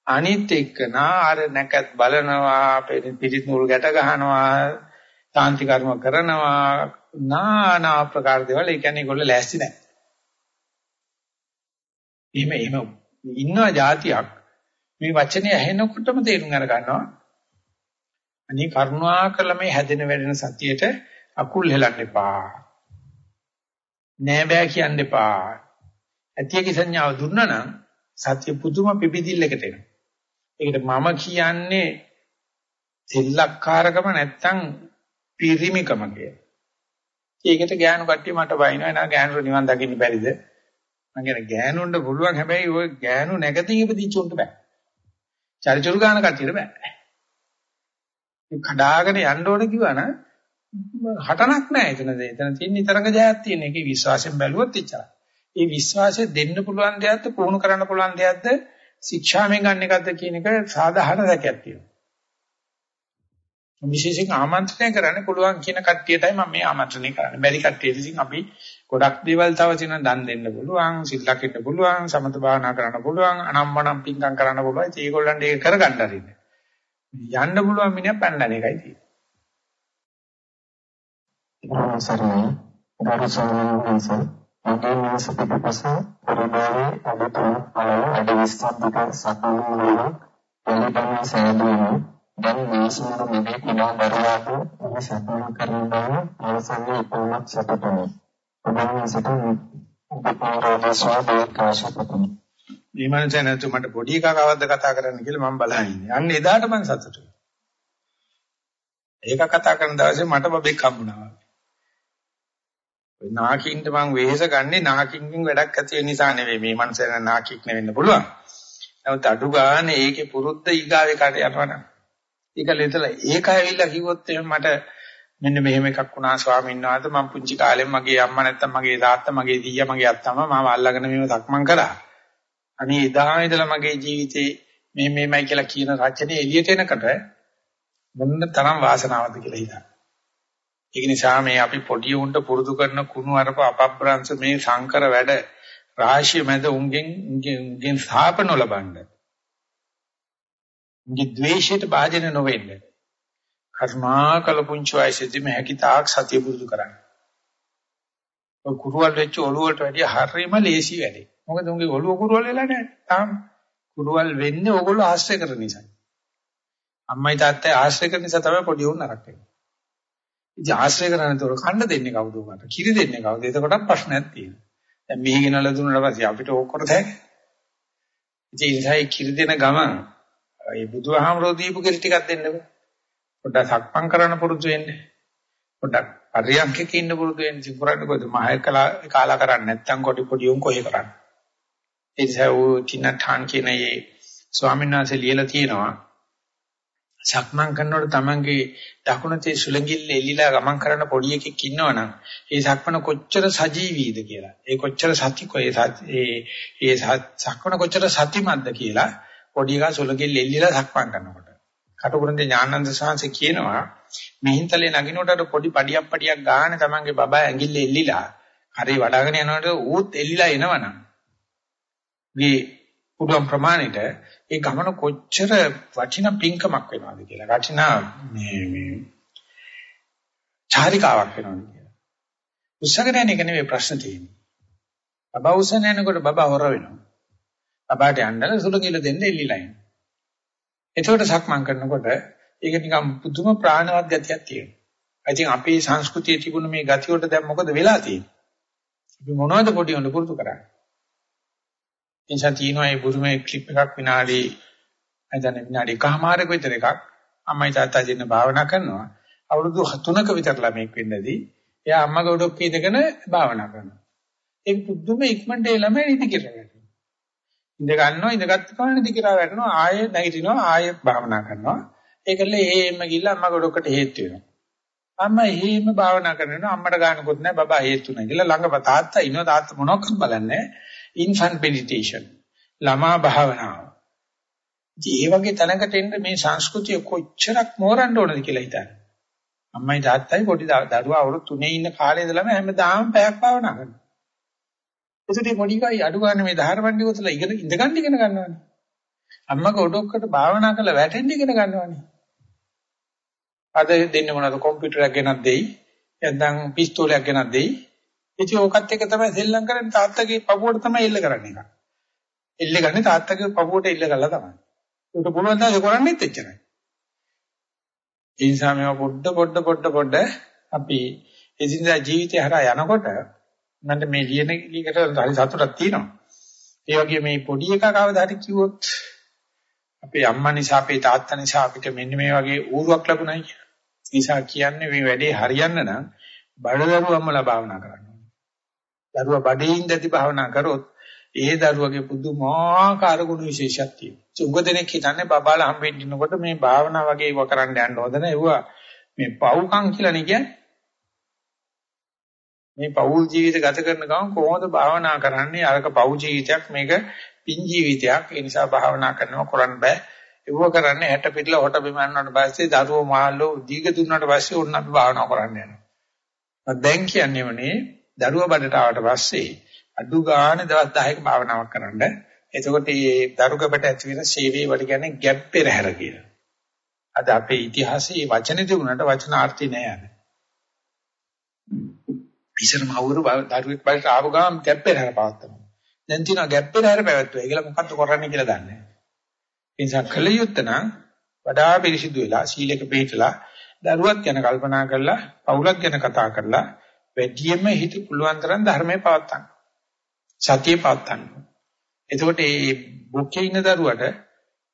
අනිත් එක්කනා අර නැකත් බලනවා, පිළිත් නූල් ගැට ගන්නවා, තාන්ති කර්ම කරනවා, নানা ආකාර දේවල්. ඒ කියන්නේ ඒගොල්ලෝ ලෑස්ති නැහැ. එහෙම එහෙම ඉන්නා જાතියක් මේ වචනේ ඇහෙනකොටම තේරුම් අර ගන්නවා. අනේ කරුණා කළ මේ හැදෙන වැඩෙන සතියේට අකුල් හෙලන්න එපා. නෑ බෑ කියන්න එපා. ඇතියකේ සංඥාව දුන්නා නම් සත්‍ය පුදුම පිපිදිල්ලකට එනවා. ඒකට මම කියන්නේ සිල්ලක්කාරකම නැත්තම් පිරිමිකම කියලා. ඒකට ගෑනු කට්ටිය මට වයින්නවා නා ගෑනුට නිවන් දකින්න බැරිද? මම කියන ගෑනුන්ට පුළුවන් හැබැයි ওই ගෑනු නැගතින් ඉපදිච්ච උන්ට බෑ. චරිචුරු ගාන කට්ටියට බෑ. කඩාගෙන යන්න ඕන කිව්වනම් හටනක් නැහැ එතන. එතන තියෙන තරඟ ජයක් තියෙන එකේ විශ්වාසයෙන් බැලුවොත් එච්චරයි. ඒ විශ්වාසය දෙන්න පුළුවන් දෙයක්ද පුහුණු කරන්න පුළුවන් දෙයක්ද ශික්ෂාවෙන් ගන්න එකක්ද කියන එක සාධාරණ දැකයක් තියෙනවා. විශේෂයෙන් ආමන්ත්‍රණය කරන්න පුළුවන් කියන කට්ටියටයි මම මේ ආමන්ත්‍රණය කරන්නේ. බැරි කට්ටියට ඉතින් අපි ගොඩක් දේවල් තව තියෙන දන් දෙන්න පුළුවන්, සිල් ලකින්න පුළුවන්, සමත භාවනා කරන්න පුළුවන්, අනම්මනම් පිංකම් කරන්න පුළුවන්. ඒගොල්ලන්ට ඒක කරගන්න හරින්නේ. යන්න පුළුවන් මිනිහා පැනලා එකයි තියෙන්නේ. සරණයි ගරු සම්මානස මගේ මාස පිටපස පරිබාරයේ අදතුන් අලව අඩ 20ක් දෙක සතුන් වල එළිපන්න සෑදුණු දැන් මාසවල මෙදේ කුඩා දරුවාට මේ සතුන් කරන බව අවසන්යේ උපමත් සතුටුනි. ඔබ වහන්සේට උපකාරය ස්වාභාවික කාශපතුනි. මේ මනුස්සයා නැතු මට පොඩි එකා කවද්ද කතා කරන්න කියලා මම බලන් ඉන්නේ. අන්න එදාට මම සතුටුයි. ඒක කතා කරන දවසේ මට බබෙක් හම්බුණා. ඔය නාකින්ට මං වෙහෙස ගන්නේ නාකින්ගෙන් වැඩක් ඇති වෙන නිසා නෙවෙයි. මේ මනුස්සයා නාකික් නෙවෙන්න පුළුවන්. නමුත් අඩු ගානේ ඒකේ පුරුද්ද ඊගාවේ කාට යනවනම්. ඒකල ඉතලා ඒක ඇවිල්ලා කිව්වොත් එහෙනම් මට මෙන්න මෙහෙම එකක් වුණා ස්වාමීන් වහන්සේ මම පුංචි කාලෙම මගේ අම්මා නැත්තම් මගේ තාත්තා මගේ දීයා මගේ අත්තම්මා මාව අල්ලගෙන මෙහෙම සක්මන් කරා. අනේ එදා ඉඳලා මගේ ජීවිතේ මේ මේමයි කියලා කියන රචනය එළියට එනකොට මොන්න තරම් වාසනාවක්ද කියලා හිතන්න. ඒක නිසා මේ අපි පොඩි උන්ට පුරුදු කරන කුණු අරප අපබ්‍රංශ මේ සංකර වැඩ රාශිය මැද උන්ගෙන් උන්ගෙන් ස්ථාපන ලබන්න. උන්ගේ ද්වේෂයට භාජන නොවෙන්න. කර්මාකල පුංචි වයසේදී මේ හැකි තාක් සතිය පුරුදු කරන්න. ඔය කුරුවල් වෙච්ච ඔළුවට වැඩිය හරීම ලේසි වැඩේ. මොකද උන්ගේ ඔළුව කුරුවල් වෙලා නැහැ. තාම කුරුවල් වෙන්නේ ඕගොල්ලෝ ආශ්‍රය කරන නිසා. අම්මයි තාත්තයි ආශ්‍රය කරන නිසා තමයි පොඩි උන් නරක වෙන්නේ. ඉතින් ආශ්‍රය කරන්නේ තොර කන්න දෙන්නේ කවුද උකට? කිරි දෙන්නේ කවුද? එතකොටත් ප්‍රශ්නයක් තියෙනවා. දැන් මෙහි ගෙනල්ලා දුන්නාට පස්සේ අපිට ඕක කරතේ. ඉතින් ඒසයි කිරි දෙන ගමන් ඒ බුදුහාමරෝ දීපු කිරි ටිකක් දෙන්නකෝ. පොඩ්ඩක් සක්මන් කරන්න පුරුදු වෙන්න. පොඩ්ඩක් පරියන්කක ඉන්න පුරුදු වෙන්න. සිපුරන්න කොහෙද? මහය කාලා කරන්නේ නැත්නම් කොටි පොඩි උන් කොහේ කරන්නේ? ඒ නිසා ඌ තිනඨාන් කියන ඒ ස්වාමීන් වහන්සේ ලියලා තියෙනවා සක්මන් කරනකොට තමන්ගේ දකුණු තේ සුලංගිල්ල එලිලා ගමන් කරන පොඩි එකෙක් ඉන්නවනම් ඒ සක්මන කොච්චර සජීවීද කියලා ඒ කොච්චර සතිකෝ ඒ ඒ ඒ සක්මන කොච්චර සතිමත්ද කියලා පොඩි එකා සුලකෙල් එල්ලිලා සක්මන් කරනකොට. කටුකුරුන්ගේ ඥානන්ද සාංශ කියනවා මිහින්තලේ නගිනකොට අර පොඩි පඩියක් පඩියක් ගානේ තමන්ගේ බබා ඇඟිල්ල එල්ලිලා හරි වඩාගෙන යනකොට ඌත් එල්ලිලා එනවනම් මේ පුදුම ප්‍රමාණයට ඒ ගමන කොච්චර වටිනා පිංකමක් වෙනවද කියලා. වටිනා මේ මේ චාරිකාවක් වෙනවද කියලා. උස්සගෙන යන එක නෙවෙයි ප්‍රශ්න තියෙන්නේ. බබා උස්සන යනකොට බබා හොර වෙනවා. බබාට යන්නල සුළඟිල දෙන්න එල්ලිලා ඉන්නවා. එතකොට සක්මන් කරනකොට ඒක නිකන් පුදුම ප්‍රාණවත් ගතියක් තියෙනවා. ඉතින් අපේ සංස්කෘතියේ තිබුණ මේ ගති වලට දැන් මොකද වෙලා තියෙන්නේ? අපි මොනවද පොඩි උණු පුරුදු කරන්නේ? ඉන්සන් තියෙනවා මේ බුරුමේ ක්ලිප් එකක් විනාඩි අදන විනාඩි එකමාරක විතර එකක් අම්මයි තාත්තා දෙන්න භාවනා කරනවා. අවුරුදු 3ක විතර ළමෙක් වෙන්නදී එයා අම්මගේ උඩක් ඉඳගෙන භාවනා කරනවා. ඒක පුදුම ඉක්මනට ඒ ළමයා ඉඳ කියලා ඉඳ ගන්නවා ඉඳගත් ගමන් ඉඳ කියලා වැටෙනවා ආයෙ නැගිටිනවා ආයෙ භාවනා කරනවා. ඒකල එහෙම ගිහලා අම්මගේ උඩකට හේතු වෙනවා. අම්මා එහෙම භාවනා කරනවා අම්මට ගන්නකොත් නැහැ බබා හේතු නැහැ කියලා ළඟ තාත්තා ඉන්නවා තාත්තා මොනවක්වත් බලන්නේ infant meditation ළමා භාවනාව. ඉතින් ඒ වගේ තැනකට එන්න මේ සංස්කෘතිය කොච්චරක් මෝරන්න ඕනද කියලා හිතන්න. අම්මයි තාත්තයි පොඩි දරුවා අවුරුදු 3 ඉන්න කාලේ ඉඳලම හැමදාම පැයක් භාවනා කරනවා. ඒසුටි පොඩි කයි අඩු ගන්න මේ ධාරවණ්ඩි කොතලා ඉගෙන ඉඳගන්න ඉගෙන ගන්නවානේ. අම්මගේ ඔඩොක්කට භාවනා කරලා වැටෙන්න ඉගෙන ගන්නවානේ. අද දෙන්නේ මොනවද කම්පියුටරයක් ගෙනත් දෙයි. නැත්නම් පිස්තෝලයක් ගෙනත් දෙයි. ඉතින් ඕකත් එක තමයි සෙල්ලම් කරන්නේ තාත්තගේ පපුවට තමයි එල්ල කරන්නේ එක. එල්ල ගන්නේ තාත්තගේ පපුවට එල්ල කළා තමයි. උට පුළුවන් දා කරන්නේත් එච්චරයි. ඒ නිසා මේවා පොඩ පොඩ පොඩ පොඩ අපි එදිනදා ජීවිතය හරහා යනකොට මන්ට මේ ලියන ලියකට හරි සතුටක් තියෙනවා. ඒ වගේ මේ පොඩි එකා කවදා හරි කිව්වොත් අපේ අම්මා නිසා අපේ තාත්තා නිසා අපිට මෙන්න මේ වගේ ඌරුවක් ලැබුණයි කියලා. නිසා කියන්නේ මේ වැඩේ හරියන්න නම් බඩදරුවම්මලා භාවනා කරන්න ඕනේ. දරුවා බඩේ ඉඳි භාවනා කරොත් ඒ දරුවගේ පුදුමාකාර ගුණ විශේෂයක් තියෙනවා. උග දෙනෙක් හිතන්නේ බබාලා හම්බෙන්න ඉන්නකොට මේ භාවනා වගේ ඒව කරන්න යන්න හොඳ නැහැ. ඒවා මේ පව්කම් කියලා නේ කියන්නේ. මේ පෞල් ජීවිත ගත කරන ගමන් කොහොමද භාවනා කරන්නේ? අරක පෞල් ජීවිතයක් මේක පින් ජීවිතයක්. ඒ නිසා භාවනා කරනවා කරන්න බෑ. ඒව කරන්නේ හැට පිටලා හොට බිම යනකොට පස්සේ දරුවෝ මහල්ලෝ දීග දුන්නාට පස්සේ ඕන්න අපි භාවනා කරන්න යනවා. දැන් කියන්නේ මොනේ දරුවා බඩට ආවට පස්සේ අඩු ගානේ දවස් 10ක භාවනාවක් කරන්න. එතකොට මේ දරුගබට ඇති වෙන සේවයේ වල කියන්නේ ගැප් පෙරහැර කියලා. අද අපේ ඉතිහාසයේ වචන තිබුණාට වචනාර්ථي නෑ අද. ඉස්සරම අවුරු දරුවෙක් බලට ආව ගමන් ගැප් පෙරහැර පවත්නවා. දැන් තියෙනවා ගැප් පෙරහැර පැවැත්වුවා. ඒගොල්ලෝ මොකද්ද කරන්නේ කියලා දන්නේ නෑ. ඒ නිසා කල යුත්තේ නම් වඩා පිරිසිදු වෙලා සීලයක පිළිපදලා දරුවක් ගැන කල්පනා කරලා පවුලක් ගැන කතා කරලා වැඩියෙන්ම හිත පුළුවන් තරම් ධර්මයේ පවත්තන්න. සතිය පවත්තන්න. එතකොට මේ බුක්කේ ඉන්න දරුවට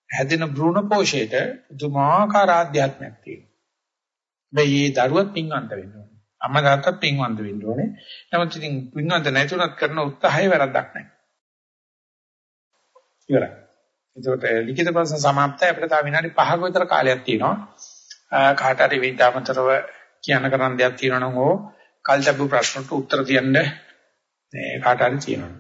හැදෙන භ්‍රූණ පෝෂයට දුමාකාර ආධ්‍යාත්මයක් තියෙනවා. මේ දරුවත් පින්වන්ත වෙන්න ඕනේ. අම්මා තාත්තත් පින්වන්ත වෙන්න ඕනේ. නමුත් ඉතින් පින්වන්ත නැතුණත් කරන උත්සාහය වැරද්දක් නැහැ. ඉවරයි. එතකොට ලිඛිත ප්‍රශ්න સમાප්තයි අපිට තව විනාඩි 5ක විතර කාලයක් තියෙනවා. කාට හරි විද්‍යාමතරව කියන්න කරන්න දෙයක් තියෙනවා නම් ඕ කල්තබ්බු ප්‍රශ්නට උත්තර දෙන්න මේ කාට හරි තියෙනවා.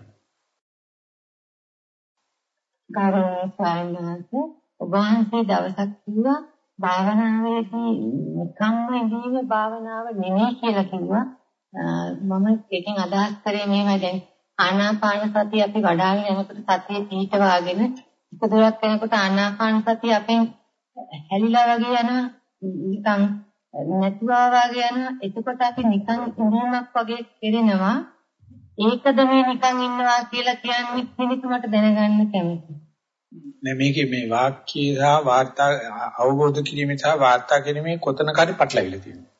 ගෞරවනීය ස්වාමීන් වහන්සේ ඔබ වහන්සේ දවසක් කිව්වා භාවනාවේදී නිකම්ම ඉඳීම භාවනාව නෙමෙයි කියලා කිව්වා. මම එකකින් අදහස් කරේ මේවා දැන් ආනාපාන සතිය අපි වඩාගෙන යනකොට සතිය පිටවාගෙන එක දොරක් යනකොට ආනාපාන සතිය අපෙන් හැලිලා වගේ යන නිකන් නැතුවා වගේ යන එතකොට අපි නිකන් ඉඳීමක් වගේ කෙරෙනවා ඒකද මේ නිකන් ඉන්නවා කියලා කියන්නේ කෙනෙකුට දැනගන්න කැමතියි නෑ මේකේ මේ වාක්‍ය සහ වාර්තා අවබෝධ කිරීම සහ වාර්තා කිරීමේ කොතනක හරි පටලවිලා තියෙනවා.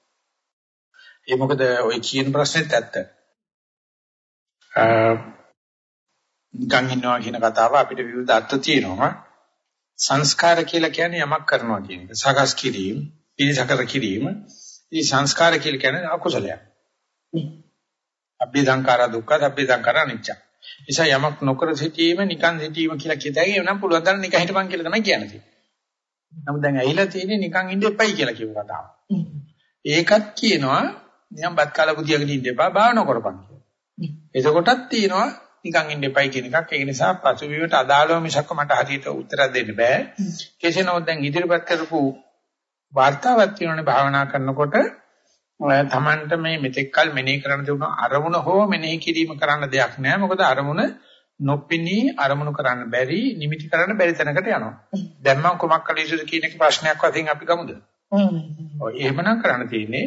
ඒ මොකද ওই කියන ප්‍රශ්නෙත් ඇත්ත. නිකන් ඉන්නවා කියන කතාව අපිට විවිධ අර්ථ තියෙනවා. සංස්කාර කියලා කියන්නේ යමක් කරනවා කියන එක. සකස් කිරීම, පිළිසකර කිරීම. මේ සංස්කාර කියලා කියන්නේ අකුසලයක්. අභ්‍ය සංකාර දුක්ඛ, අභ්‍ය සංකාර අනිච්ච. නිසා යමක් නොකර සිටීම නිකන් සිටීම කියලා කියතයි නම් පුළුවන් තරම් නිකන් හිටපන් කියලා තමයි කියන්නේ. නමුත් දැන් ඇහිලා තියෙන්නේ නිකන් ඉන්න එපයි කියලා කියව කතාව. ඒකත් කියනවා නිකන් බත් කාලා බුදියාගෙන ඉන්න එපා භාවනා කරපන් කියලා. එතකොටත් තියෙනවා නිකන් ඉන්න එපයි කියන එකක්. ඒ නිසා පසුබිමට අදාළව මිසක් මට හරියට උත්තරයක් දෙන්න බෑ. කෙසේ නමුත් දැන් ඉදිරිපත් කරපු වර්තාවක් තියෙනවනේ භාවනා කරනකොට තමන්ට මේ මෙතෙක්කල් මෙනෙහි කරන්න දුන අරමුණ හෝ මෙනෙහි කිරීම කරන්න දෙයක් නෑ මොකද අරමුණ නොපිනී අරමුණු කරන්න බැරි නිමිති කරන්න බැරි තැනකට යනවා. දැන් මම කොමක් කළ යුතුද කියන එක ප්‍රශ්නයක් වශයෙන් අපි ගමුද? ඔව් එහෙමනම් කරන්න තියෙන්නේ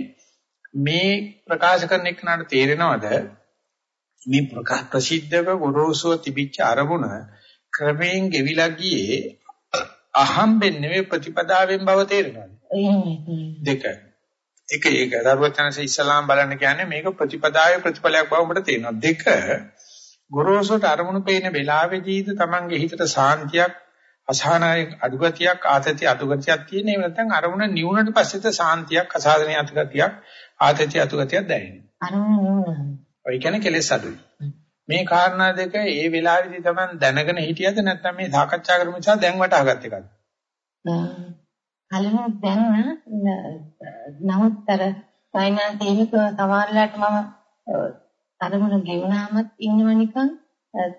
මේ ප්‍රකාශ කරන එක්කනට තේරෙනවද මේ ප්‍රකාශ ප්‍රසිද්ධක ගොරෝසුව තිබිච්ච අරමුණ ක්‍රමයෙන් ගෙවිලා ගියේ අහම්බෙන් නෙවෙයි ප්‍රතිපදාවෙන් බව තේරෙනවා. දෙක. එක ඒක දරුවචනසේ ඉස්ලාම් බලන්න කියන්නේ මේක ප්‍රතිපදාවේ ප්‍රතිඵලයක් බව උඹට තේරෙනවා. දෙක ගොරෝසුට අරමුණු පේන වෙලාවෙදීද Tamange හිතට සාන්තියක් අසහනයි අදුගතියක් ආතති අදුගතියක් තියෙන එහෙම නැත්නම් අරමුණ නිවුනට පස්සෙත් සාන්තියක් අසහනයි අදුගතියක් ආතති අදුගතියක් දැනෙනවා. අරමුණ නිවුනහම. ඔය කියන්නේ කෙලෙස් අඩුයි. මේ කාරණා දෙක ඒ වෙලාවේදී තමයි දැනගෙන හිටියද නැත්නම් මේ සාකච්ඡා කරමු නිසා දැන් වටහාගත් එකද? කලින් දැන් නමුත් අර ෆයිනාන්ස් එහෙම සමහරලාට මම අරමුණ ගෙවුනාමත් ඉන්නව නිකන්.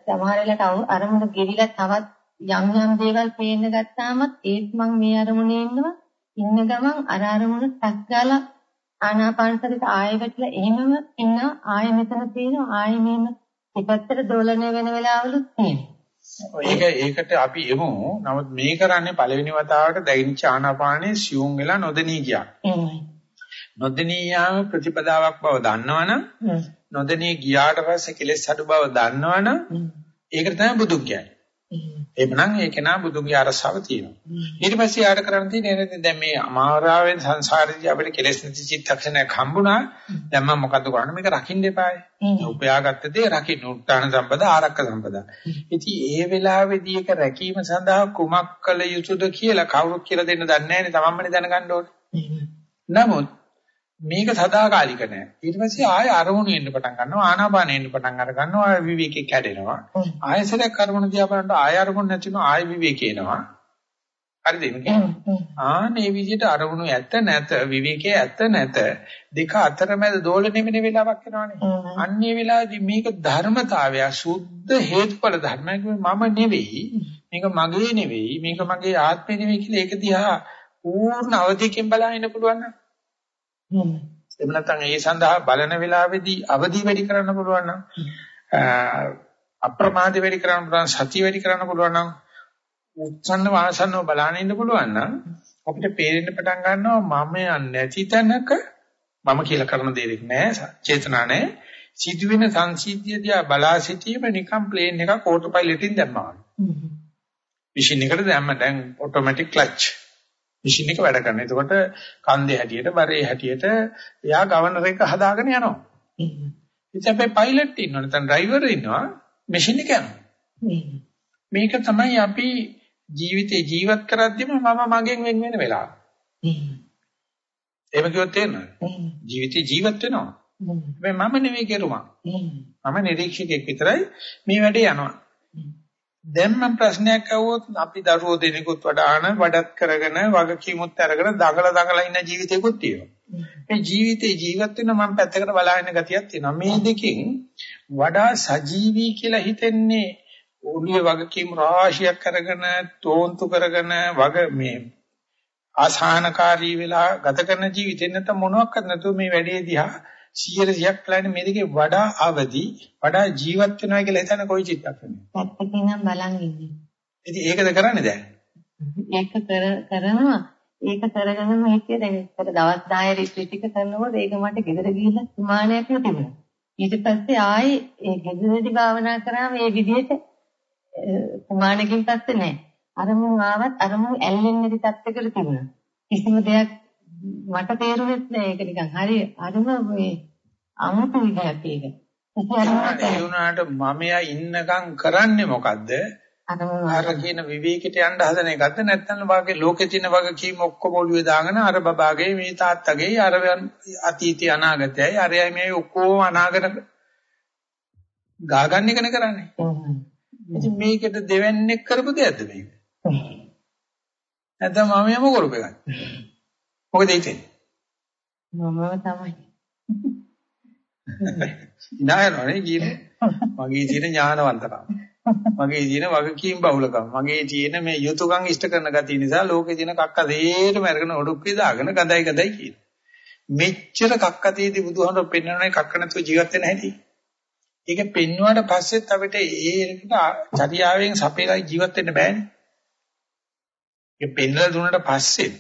සමහරලාට අරමුණ ගෙවිලා තවත් යම් යම් දේවල් පේන්න ගත්තාමත් ඒත් මම මේ අරමුණේ ඉන්නවා. ඉන්න ගමන් අර අරමුණ ටක් ගාලා ආනාපානසතියට ආයෙ වැටලා එහෙමම ඉන්නවා. ආයෙ මෙතන තියෙනවා. ආයෙ මෙහෙම පිටත්තට දෝලණය වෙන වෙලාවලුත් තියෙනවා. ඒක ඒකට අපි එමු. නමුත් මේ කරන්නේ පළවෙනි වතාවට දැයිච්ච ආනාපානේ සියුම් වෙලා නොදෙනී ගියා. නොදෙනී යාම ප්‍රතිපදාවක් බව දන්නවනම් නොදෙනී ගියාට පස්සේ කෙලෙස් අඩු බව දන්නවනම් ඒකට තමයි බුදුන් කියන්නේ. එහෙමනම් ඒක නා බුදුන්ගේ අරසාව තියෙනවා. ඊට පස්සේ යාට කරන්න තියෙන්නේ දැන් මේ අමාරාවෙන් සංසාරේදී අපිට කෙලෙස් නැති චිත්තක්ෂණයක් හම්බුණා. දැන් මම මොකද කරන්නේ මේක රකින්න එපායි. උපයාගත්ත දේ රකින්න උත්තාන සම්පදා ආරක්ක සම්පදා. ඉතින් ඒ වෙලාවේදී ඒක රැකීම සඳහා කුමක් කළ යුතුද කියලා කවුරුත් කියලා දෙන්න දන්නේ නැහැ නේ තමන්මනේ දැනගන්න ඕනේ. නමුත් මේක සදාකාලික නෑ. ඊට පස්සේ ආය අරමුණු එන්න පටන් ගන්නවා. ආනාපානෙ එන්න පටන් අර ගන්නවා. ආය විවේකේ කැඩෙනවා. ආයසරයක් අරමුණු දිහා බලනකොට ආය අරමුණු නැතිනවා. ආය විවේකේ එනවා. හරිද මේක? ආනේ විදිහට අරමුණු ඇත්ත නැත විවේකයේ ඇත්ත නැත දෙක අතරමැද දෝලණෙමෙන වෙලාවක් එනවනේ. අන්නේ වෙලාවේදී මේක ධර්මතාවය සුද්ධ හේතුඵල ධර්මයක් මම නෙවෙයි. මේක මගේ නෙවෙයි. මේක මගේ ආත්මෙ නෙවෙයි කියලා ඒක දිහා පූර්ණ අවධියකින් බලන්න පුළුවන් නම් එහෙම නැත්නම් ඒ සඳහා බලන වෙලාවේදී අවදි වැඩි කරන්න පුළුවන් නම් අප්‍රමාදී වැඩි කරන්න පුළුවන් සතිය වැඩි කරන්න පුළුවන් නම් උත්සන්න වාසන්නව බලන්න ඉන්න පුළුවන් නම් අපිට පේරෙන්න පටන් ගන්නවා මම නැති තැනක මම කියලා කරන දෙයක් නෑ චේතනා නෑ. සිදුවෙන සංසිද්ධිය දිහා බලා සිටීම නිකම් ප්ලේන් එකක් ඕටෝ පයිලට්ින් දැම්මා වගේ. මැෂින් එකට දැම්ම දැන් ඔටෝමැටික් ක්ලච් මැෂින් එක වැඩ කරනවා. එතකොට කන්දේ හැටියට, බරේ හැටියට එයා ගවර්නර් එක හදාගෙන යනවා. ඉතින් අපේ පයිලට් ඉන්නවා නැත්නම් ඩ්‍රයිවර් ඉන්නවා මැෂින් එක යනවා. මේක තමයි අපි ජීවිතේ ජීවත් කරද්දිම මම මගෙන් වෙන් වෙන වෙලාව. එහෙම කිව්වොත් තේරෙනවද? ජීවිතේ ජීවත් වෙනවා. හැබැයි මම නෙවෙයි කෙරුවා. මම නිරීක්ෂකෙක් විතරයි මේ වැඩේ යනවා. දැන් මම ප්‍රශ්නයක් අහුවොත් අපි දරුවෝ දෙනෙකුත් වඩාන වඩත් කරගෙන වගකීමුත් අරගෙන දඟල දඟල ඉන්න ජීවිතයකුත් තියෙනවා. මේ ජීවිතේ ජීවත් වෙන මම පැත්තකට බලාගෙන ගතියක් තියෙනවා. මේ දෙකෙන් වඩා සජීවී කියලා හිතෙන්නේ ඔළුවේ වගකීම් රාශියක් අරගෙන තෝන්තු කරගෙන වග මේ ආසහනකාරී වෙලා ගත කරන ජීවිතේ නැත්නම් මොනවත් නැතුව මේ වැඩේ දිහා 100ක් ප්ලෑන් මේ දෙකේ වඩා අවදි වඩා ජීවත් වෙනවා කියලා හිතන කොයි චිත්තක්ෂණය. පැත්තකින් නම් බලන් ඉන්නේ. ඉතින් ඒකද කරන්නේ දැන්? ඒක කර කරනවා. ඒක කරගෙනම හිටියේ දැන් ඒකට දවස් 10 රිට්‍රීට් එක කරනකොට ඒක මට ගෙදර ගිහිල්ලා සුමානයක් තිබුණා. ඊට පස්සේ ආයේ ඒ ගෙදරදී භාවනා කරාම මේ විදිහට සුමානකින් පස්සේ නෑ. අරමුණු ආවත් අරමුණු ඇල්ලෙන්නේ නැති තත්ත්වයකට තිබුණා. කිසිම දෙයක් මට තේරුනෙත් නෑ ඒක නිකන් හරි අරම මේ අමුතු විදිහක් ඒක. ඒ වුණාට මමයා ඉන්නකම් කරන්නේ මොකද්ද? අර කියන විවේකයට යන්න හදන එකක්ද නැත්නම් වාගේ ලෝකේ තියෙන වගේ කීම ඔක්කොම ඔළුවේ දාගෙන අර බබාගේ මේ තාත්තගේ අර අතීතය අනාගතයයි අරයයි මේ ඔක්කොම අනාගත ගාගන්න එකනේ කරන්නේ. ඉතින් මේකට දෙවන්නේ කරපු දෙයක්ද මේක? නැත්නම් මම යම කරපු එකක්ද? මොකද හිතෙන්නේ? මමම තමයි. ඉනායනෝනේ කියන්නේ. මගේ තියෙන ඥානවන්තකම. මගේ තියෙන වගකීම් බහුලකම. මගේ තියෙන මේ යුතුයකම් ඉෂ්ට කරන ගතිය නිසා ලෝකේ තියෙන කක්ක දෙයටම අරගෙන ඔඩොක්කේ දාගෙන ගඳයි ගඳයි කියන. මෙච්චර කක්ක තියදී බුදුහාමුදුරුවෝ පෙන්වන්නේ කක්ක නැතුව ජීවත් වෙන්න හැටි. ඒක පෙන්වුවාට පස්සෙත් අපිට ඒකට චර්යාවෙන් සපේලා ජීවත් වෙන්න බෑනේ. ඒක පෙන්වලා දුන්නාට පස්සේ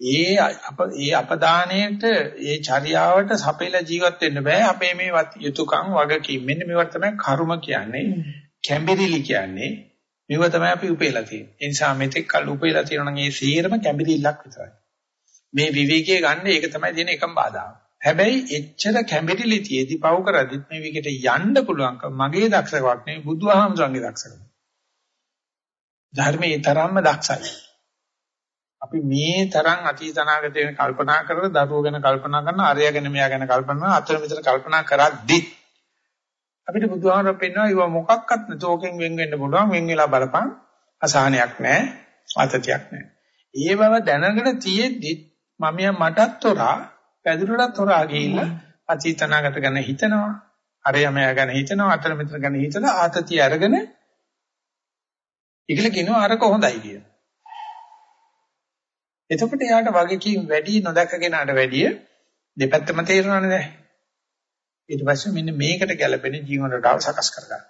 ඒ අප ඒ අපදානයේට ඒ චර්යාවට සපේලා ජීවත් වෙන්න බෑ. අපේ මේ යුතුයකම් වගකීම්. මෙන්න මේවට තමයි කර්ම කියන්නේ කැඹිරිලි කියන්නේ. මේව තමයි අපි උපේලා තියෙන්නේ. ඒ නිසා මෙතෙක් කල් උපේලා තියෙනවා නම් ඒ සියරම කැඹිරිල්ලක් විතරයි. මේ විවේකයේ ගන්න ඒක තමයි තියෙන එකම බාධාව. හැබැයි එච්චර කැඹිරිලි තියේදී පව කරද්දිත් මේ විකට යන්න පුළුවන්කම මගේ දක්ෂකමක් නෙවෙයි බුදුහාමුදුරන්ගේ දක්ෂකම. ධර්මයේ තරම්ම දක්ෂයි අපි මේ තරම් අතීත අනාගත ගැන කල්පනා කරලා දරුවෝ ගැන කල්පනා කරන අරයා ගැන මෙයා ගැන කල්පනා අතර මෙතන කල්පනා කරද්දි අපිට බුදුහාමර පෙන්වනවා ඒව මොකක්වත් නැතෝකෙන් වෙන් වෙන්න පුළුවන්. වෙන් වෙලා බලපන්. අසහනයක් නැහැ. ආතතියක් නැහැ. ඒ බව දැනගෙන තියෙද්දි මම මටත් තොරා පැදුරටත් තොරා ගිහිල්ලා අතීත අනාගත ගැන හිතනවා. අරයා මෙයා ගැන හිතනවා. අතර මෙතන ගැන හිතලා ආතතිය අරගෙන ඉගල කියනවා අරක හොඳයි කියලා. එතකොට යාට වගකීම් වැඩි නොදක කෙනාට වැඩිය දෙපැත්තම තේරෙනවනේ දැන්. ඊට පස්සේ මෙන්න මේකට ගැළපෙන ජීවන රටාව සකස් කරගන්න.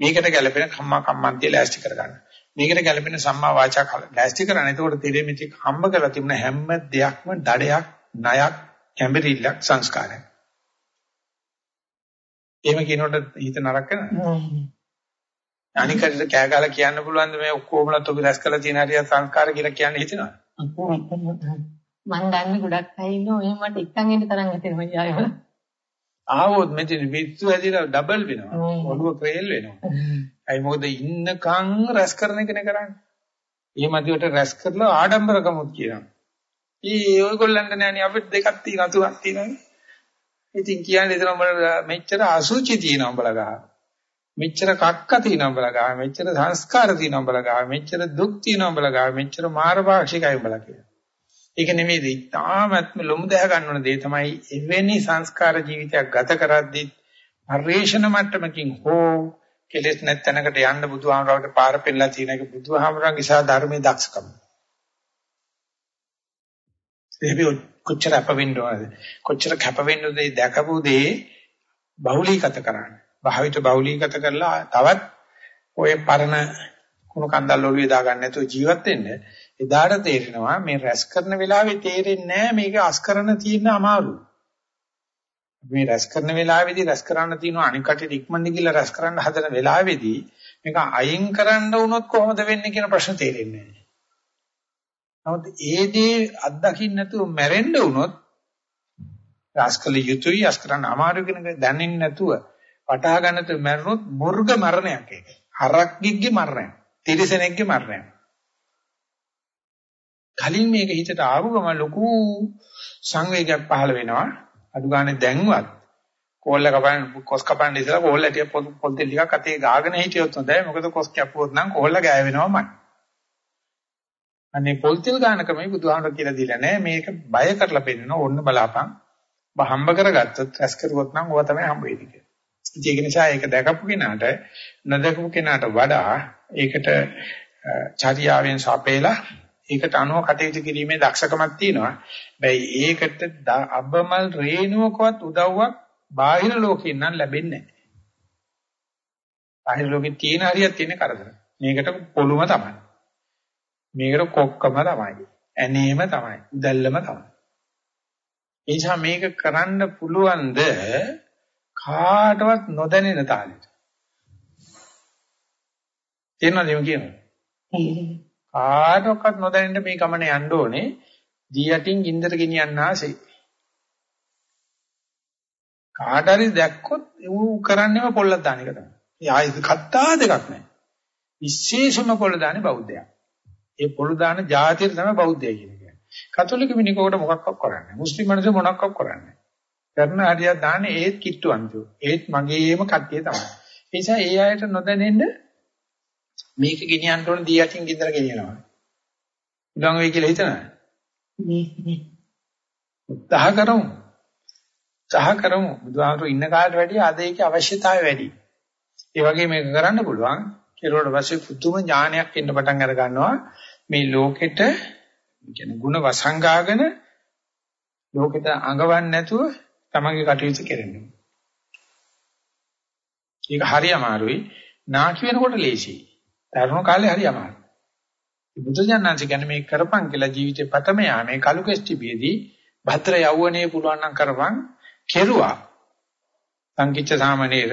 මේකට ගැළපෙන කම්මා කම්මන්තිය ලෑස්ති කරගන්න. මේකට ගැළපෙන සම්මා වාචා ලෑස්ති කරන්න. එතකොට තෙරෙමිති හම්බ කරලා තිබුණ හැම දෙයක්ම දඩයක්, ණයක්, කැඹිරිල්ලක් සංස්කාරයක්. එහෙම කියනකොට හිත නරක කරනවා. අනිකට කෑගාලා කියන්න පුළුවන් මේ ඔක්කොමලත් ඔබ රැස් කරලා තියෙන හරිය සංස්කාර කියලා කියන්න හිතෙනවා. මම දන්නේ ගොඩක් අය ඉන්නවා එහෙම මට එක්කන් එන්න තරම් හිතෙනවා යායව. ආවොත් මෙතන විත්තු ඇදිලා ඩබල් වෙනවා. ඔළුව ක්‍රේල් වෙනවා. අයි මොකද ඉන්නකම් රැස් කරන එකනේ කරන්නේ. මේ මදිවට රැස් කරලා ආඩම්බරකමුත් කියනවා. ඊ ඔයගොල්ලන්ට නෑනේ අපිට දෙකක් තියෙනවා තුනක් තියෙනවා. ඉතින් කියන්නේ එතන මෙච්චර අසුචි තියෙනවා උඹලා ගහ. මෙච්චර කක්ක තියෙනවා උඹලා ගාව මෙච්චර සංස්කාර තියෙනවා උඹලා ගාව මෙච්චර දුක් තියෙනවා උඹලා ගාව මෙච්චර මාර පාක්ෂිකයි උඹලා කියලා. ඒක නෙමෙයි ඉතාමත්ම ලොමු දැහ ගන්න ඕන දේ තමයි එවැනි සංස්කාර ජීවිතයක් ගත කරද්දී පරිේශන මට්ටමකින් හෝ කෙලෙස් නැත්නම්කට යන්න බුදුහාමරවට පාර පෙන්නලා තියෙන එක බුදුහාමරන්ගේ සා ධර්මයේ දක්ෂකම. ඒක කොච්චර අප වෙන්න ඕනද කොච්චර කැප වෙන්නද දැකපු දේ බහුලීගත කරන්නේ භාවිත බහුලීගත කරලා තවත් ඔය පරණ කුණු කන්දල් ඔළුවේ දාගන්න නැතුව ජීවත් වෙන්න එදාට තේරෙනවා මේ රැස් කරන වෙලාවේ තේරෙන්නේ නැහැ මේක අස් කරන තියෙන අමාරු. මේ රැස් කරන වෙලාවේදී රැස් කරන්න තියෙන අනිකට ඉක්මනින් ගිහලා රැස් කරන්න හදන වෙලාවේදී මේක අයින් කරන්න වුණොත් කොහොමද වෙන්නේ කියන ප්‍රශ්න තේරෙන්නේ නැහැ. නමුත් ඒ දේ අත්දකින්න නැතුව මැරෙන්න වුණොත් රැස් කළ යුතුයි රැස් කරන්න අමාරු කියන එක දැනෙන්නේ නැතුව වටහා ගන්නත් මරනොත් මුර්ග මරණයක් ඒක. හරක්ගෙගේ මරණයක්. තිරිසනෙක්ගේ මරණයක්. කලින් මේක හිතට ආව ගම ලොකු සංවේගයක් පහළ වෙනවා. අඩු ගානේ දැන්වත් කෝල්ල කපන්න කොස් කපන්න ඉතලා කෝල්ල ටික පොල් තෙල් ටිකක් අතේ ගාගෙන හිටියොත් හොඳයි. මොකද කොස් කැපුවොත් නම් කෝල්ල ගෑවෙනවමයි. අනේ පොල් තෙල් ගාන ක්‍රමයි බුදුහාමර කියලා දීලා නැහැ. මේක බය කරලා පෙන්නන ඕන්න බලාපන්. බහම්බ කරගත්තොත් රැස් කරුවොත් නම් ඕවා තමයි හම්බ වෙන්නේ කියලා. ඒක නිසා ඒක දැකපු කෙනාට නොදකපු කෙනාට වඩා ඒකට චර්යාවෙන් සපේලා ඒකට අනුව කටයුතු කිරීමේ දක්ෂකමක් තියෙනවා. හැබැයි ඒකට අබමල් රේණුවකවත් උදව්වක් බාහිර ලෝකෙන් නම් ලැබෙන්නේ නැහැ. බාහිර ලෝකේ තියෙන හරියක් තියෙන කරදර. මේකට පොළුම තමයි. මේකට කොක්කම තමයි. ඇනේම තමයි. උදැල්ලම තමයි. ඒ නිසා මේක කරන්න පුළුවන්ද කාටවත් නොදැනෙන තාලෙට. තේරෙනවද මේ කියන්නේ? කාටවත් නොදැනෙන්න මේ ගමන යන්න ඕනේ. දී යටින් ගින්දර ගෙනියන්න ආසේ. කාට හරි දැක්කොත් ඌ කරන්නේම පොල්ලක් දාන එක තමයි. ඒ ආයෙ කත්තා දෙකක් නැහැ. විශේෂම පොල්ල දාන්නේ බෞද්ධයා. ඒ පොල්ල දාන ජාතිය තමයි බෞද්ධය කියන්නේ. කතෝලික මිනිකෝට මොකක්වත් කරන්නේ නැහැ. මුස්ලිම් මිනිස්සු මොනක්වත් කරන්නේ නැහැ. කරන හරියක් දාන්නේ ඒත් කිට්ටු අන්තිම. ඒත් මගේම කට්ටිය තමයි. ඒ නිසා ඒ අයට නොදැනෙන්න මේක ගෙනියන්න ඕන දී යටින් ගින්දර ගෙනියනවා. උඩන් වෙයි කියලා හිතනවා. උත්සාහ කරමු. උත්සාහ කරමු. බුදුහාමුදුරු ඉන්න කාලට වැඩිය අද ඒකේ අවශ්‍යතාවය වැඩි. ඒ වගේ මේක කරන්න පුළුවන්. කෙරුවට පස්සේ පුදුම ඥානයක් එන්න පටන් අර ගන්නවා. මේ ලෝකෙට කියන්නේ ಗುಣ වසංගාගෙන ලෝකෙට අඟවන්නේ නැතුව තමන්ගේ කටයුතු කරන්නේ. ඒක හරි අමාරුයි. නාකි වෙනකොට ලේසියි. තරුණ කාලේ හරි අමාරුයි. බුදුජානනාංශ කියන්නේ මේ කරපන් කියලා ජීවිතේ පතම යාමේ කලු කෙස්ටිබියේදී භද්‍ර යවුවනේ පුළුවන් නම් කරපන් කෙරුවා. සංකිච්ඡ සාමණේර,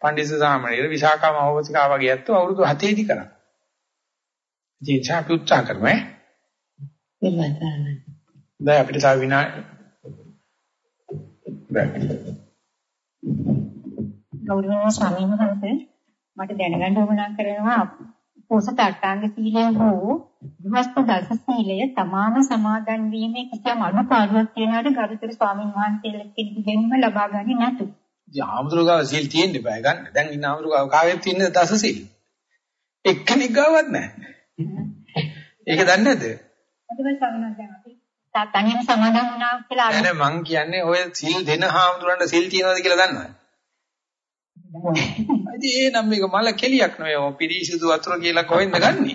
පණ්ඩිත සාමණේර, විසාකා මහෝපතිකා වගේ ඇත්තෝ අවුරුදු 7 දී කරා. ඉතින් අපි උත්සාහ කරමු ඈ. දැන් අපිට තව විනා ගෞරවනීය ස්වාමීන් වහන්සේ මට දැනගන්න උවමනා කරනවා පොසත අටාංග සීලය හෝ ගෘහස්ත දස සීලය තමාම සමාදන් වීමේ කිසියම් අනුපාඩුවක් තියනවාද ගරුතර ස්වාමීන් වහන්සේලා කෙනෙකුගෙන්ම ලබා ගන්නේ නැතු. ආමතුරුගාව සීල් තියෙන්න බෑ ගන්න. දැන් ඉන්න ආමතුරුගාව කාගෙත් තියෙන දස සීල්. එක්කෙනෙක් ගාවත් නැහැ. ඒක දන්නේ නැද්ද? අදවල් ස්වාමීන් වහන්සේ තනියම සමාදන් වුණා කියලා නෑ නෑ මං කියන්නේ ඔය සීල් දෙන හාමුදුරන්ට සීල් තියනවද කියලා දන්නවද? ඉතින් ඒ නම් මේක මල කෙලියක් නෙවෙයි ඔය පිරිසිදු වතුර කියලා කොහෙන්ද ගන්නෙ?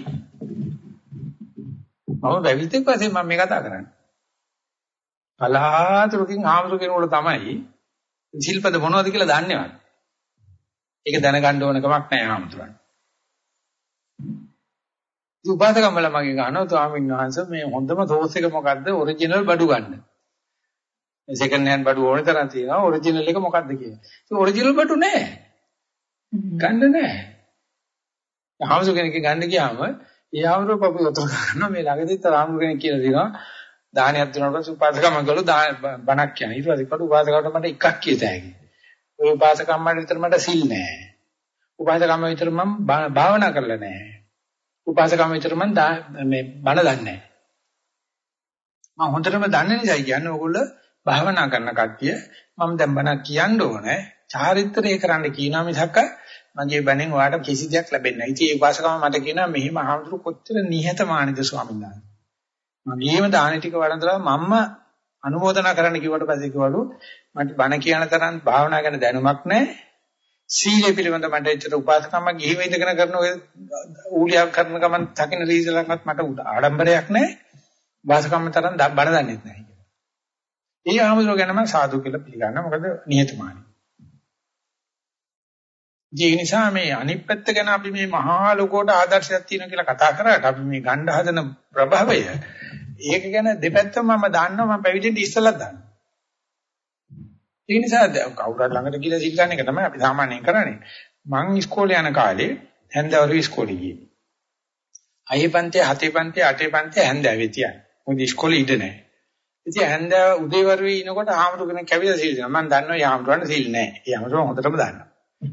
මම බැවිතෙක් වශයෙන් මම මේ කතා කරන්නේ. කලහාතුරකින් හාමුදුර කෙනෙකුට තමයි සිල්පද මොනවද කියලා දන්නේවත්. ඒක දැනගන්න ඕන කමක් නැහැ හාමුදුරන්. උපාසකම්වල මගේ ගන්නවා ස්වාමීන් වහන්සේ මේ හොඳම සෝස් එක මොකද්ද ඔරිජිනල් බඩු ගන්න. සෙකන්ඩ් හෑන්ඩ් බඩු ඕන තරම් තියෙනවා ඔරිජිනල් එක මොකද්ද කියලා. ඒක ඔරිජිනල් බඩු නෑ. ගන්න නෑ. හාමුදුර කෙනෙක් ගන්න ගියාම හාමුදුර පපු උතර ගන්නවා මේ ළඟදිත් රාමු කෙනෙක් කියලා දෙනවා දානයක් දුන්නාට පස්සේ උපාසකම ගලු බණක් කියන. ඊට පස්සේ කොට උපාසකවට මට එකක් කියත හැකියි. ওই උපාසකම්මට විතර මට සිල් නෑ. උපාසකම්ම විතර මම භාවනා කරලා නෑ. උපාසකම්ම විතර මම මේ බණ දන්නේ නෑ. මම හොඳටම දන්නේ නිසා කියන්නේ ඕගොල්ලෝ භාවනා කරන කට්ටිය මම දැන් බණක් කියන්න ඕනේ. චාරිත්‍රය කරන්න කියනවා මිසක් මගේ බණෙන් ඔයාලට කිසි දෙයක් ලැබෙන්නේ නැහැ. ඉතින් ඒ වාසකම මට කියනවා මෙහිම අහඳුරු කොච්චර නිහතමානීද ස්වාමීන් වහන්සේ. මගේම දාන ටික වඩඳලා මම්ම අනුමೋದනා කරන්න කිව්වට පස්සේ කිව්වලු මට බණ කියන තරම් භාවනා ගැන දැනුමක් නැහැ. සීලය පිළිබඳ මට ඇත්තට උපාසකම ගිහිව ඉඳගෙන කරන ඔය ඌලියක් කරන ගමන් තකින රීසලක්වත් මට ආඩම්බරයක් නැහැ. වාසකම තරම් බණ දන්නේ නැහැ. ඒ ආමතුරු ගැන මම සාදු කියලා පිළිගන්නවා. මොකද නිහතමානී. ඒ නිසා මේ අනිත් පැත්ත ගැන අපි මේ මහා ලෝකෝට ආදර්ශයක් තියෙනවා කියලා කතා කරාට අපි මේ ගණ්ඩ හදන ප්‍රභවය ඒක ගැන දෙපැත්තම මම දන්නවා මම පැවිදෙන්න ඉස්සෙල්ලත් දන්නවා. ඒ නිසා කවුරුහරි ළඟට ගිහලා සිල් ගන්න එක තමයි අපි සාමාන්‍යයෙන් කරන්නේ. මං ඉස්කෝලේ යන කාලේ හැන්දවරු ඉස්කෝලේ ගියේ. අයේ පන්තිය, හතේ පන්තිය, අටේ පන්තිය හැන්දෑවේ තියන්නේ. මොකද ඉස්කෝලේ ඉඳ නැහැ. ඉතින් හැන්දෑව උදේවරුේ ඉනකොට ආමතු කෙනෙක් කැවිලා සිල් දෙනවා. මම දන්නවා යාමතුරන්ට සිල් නැහැ. ඒ යාමතුරන් හොඳටම දන්නවා.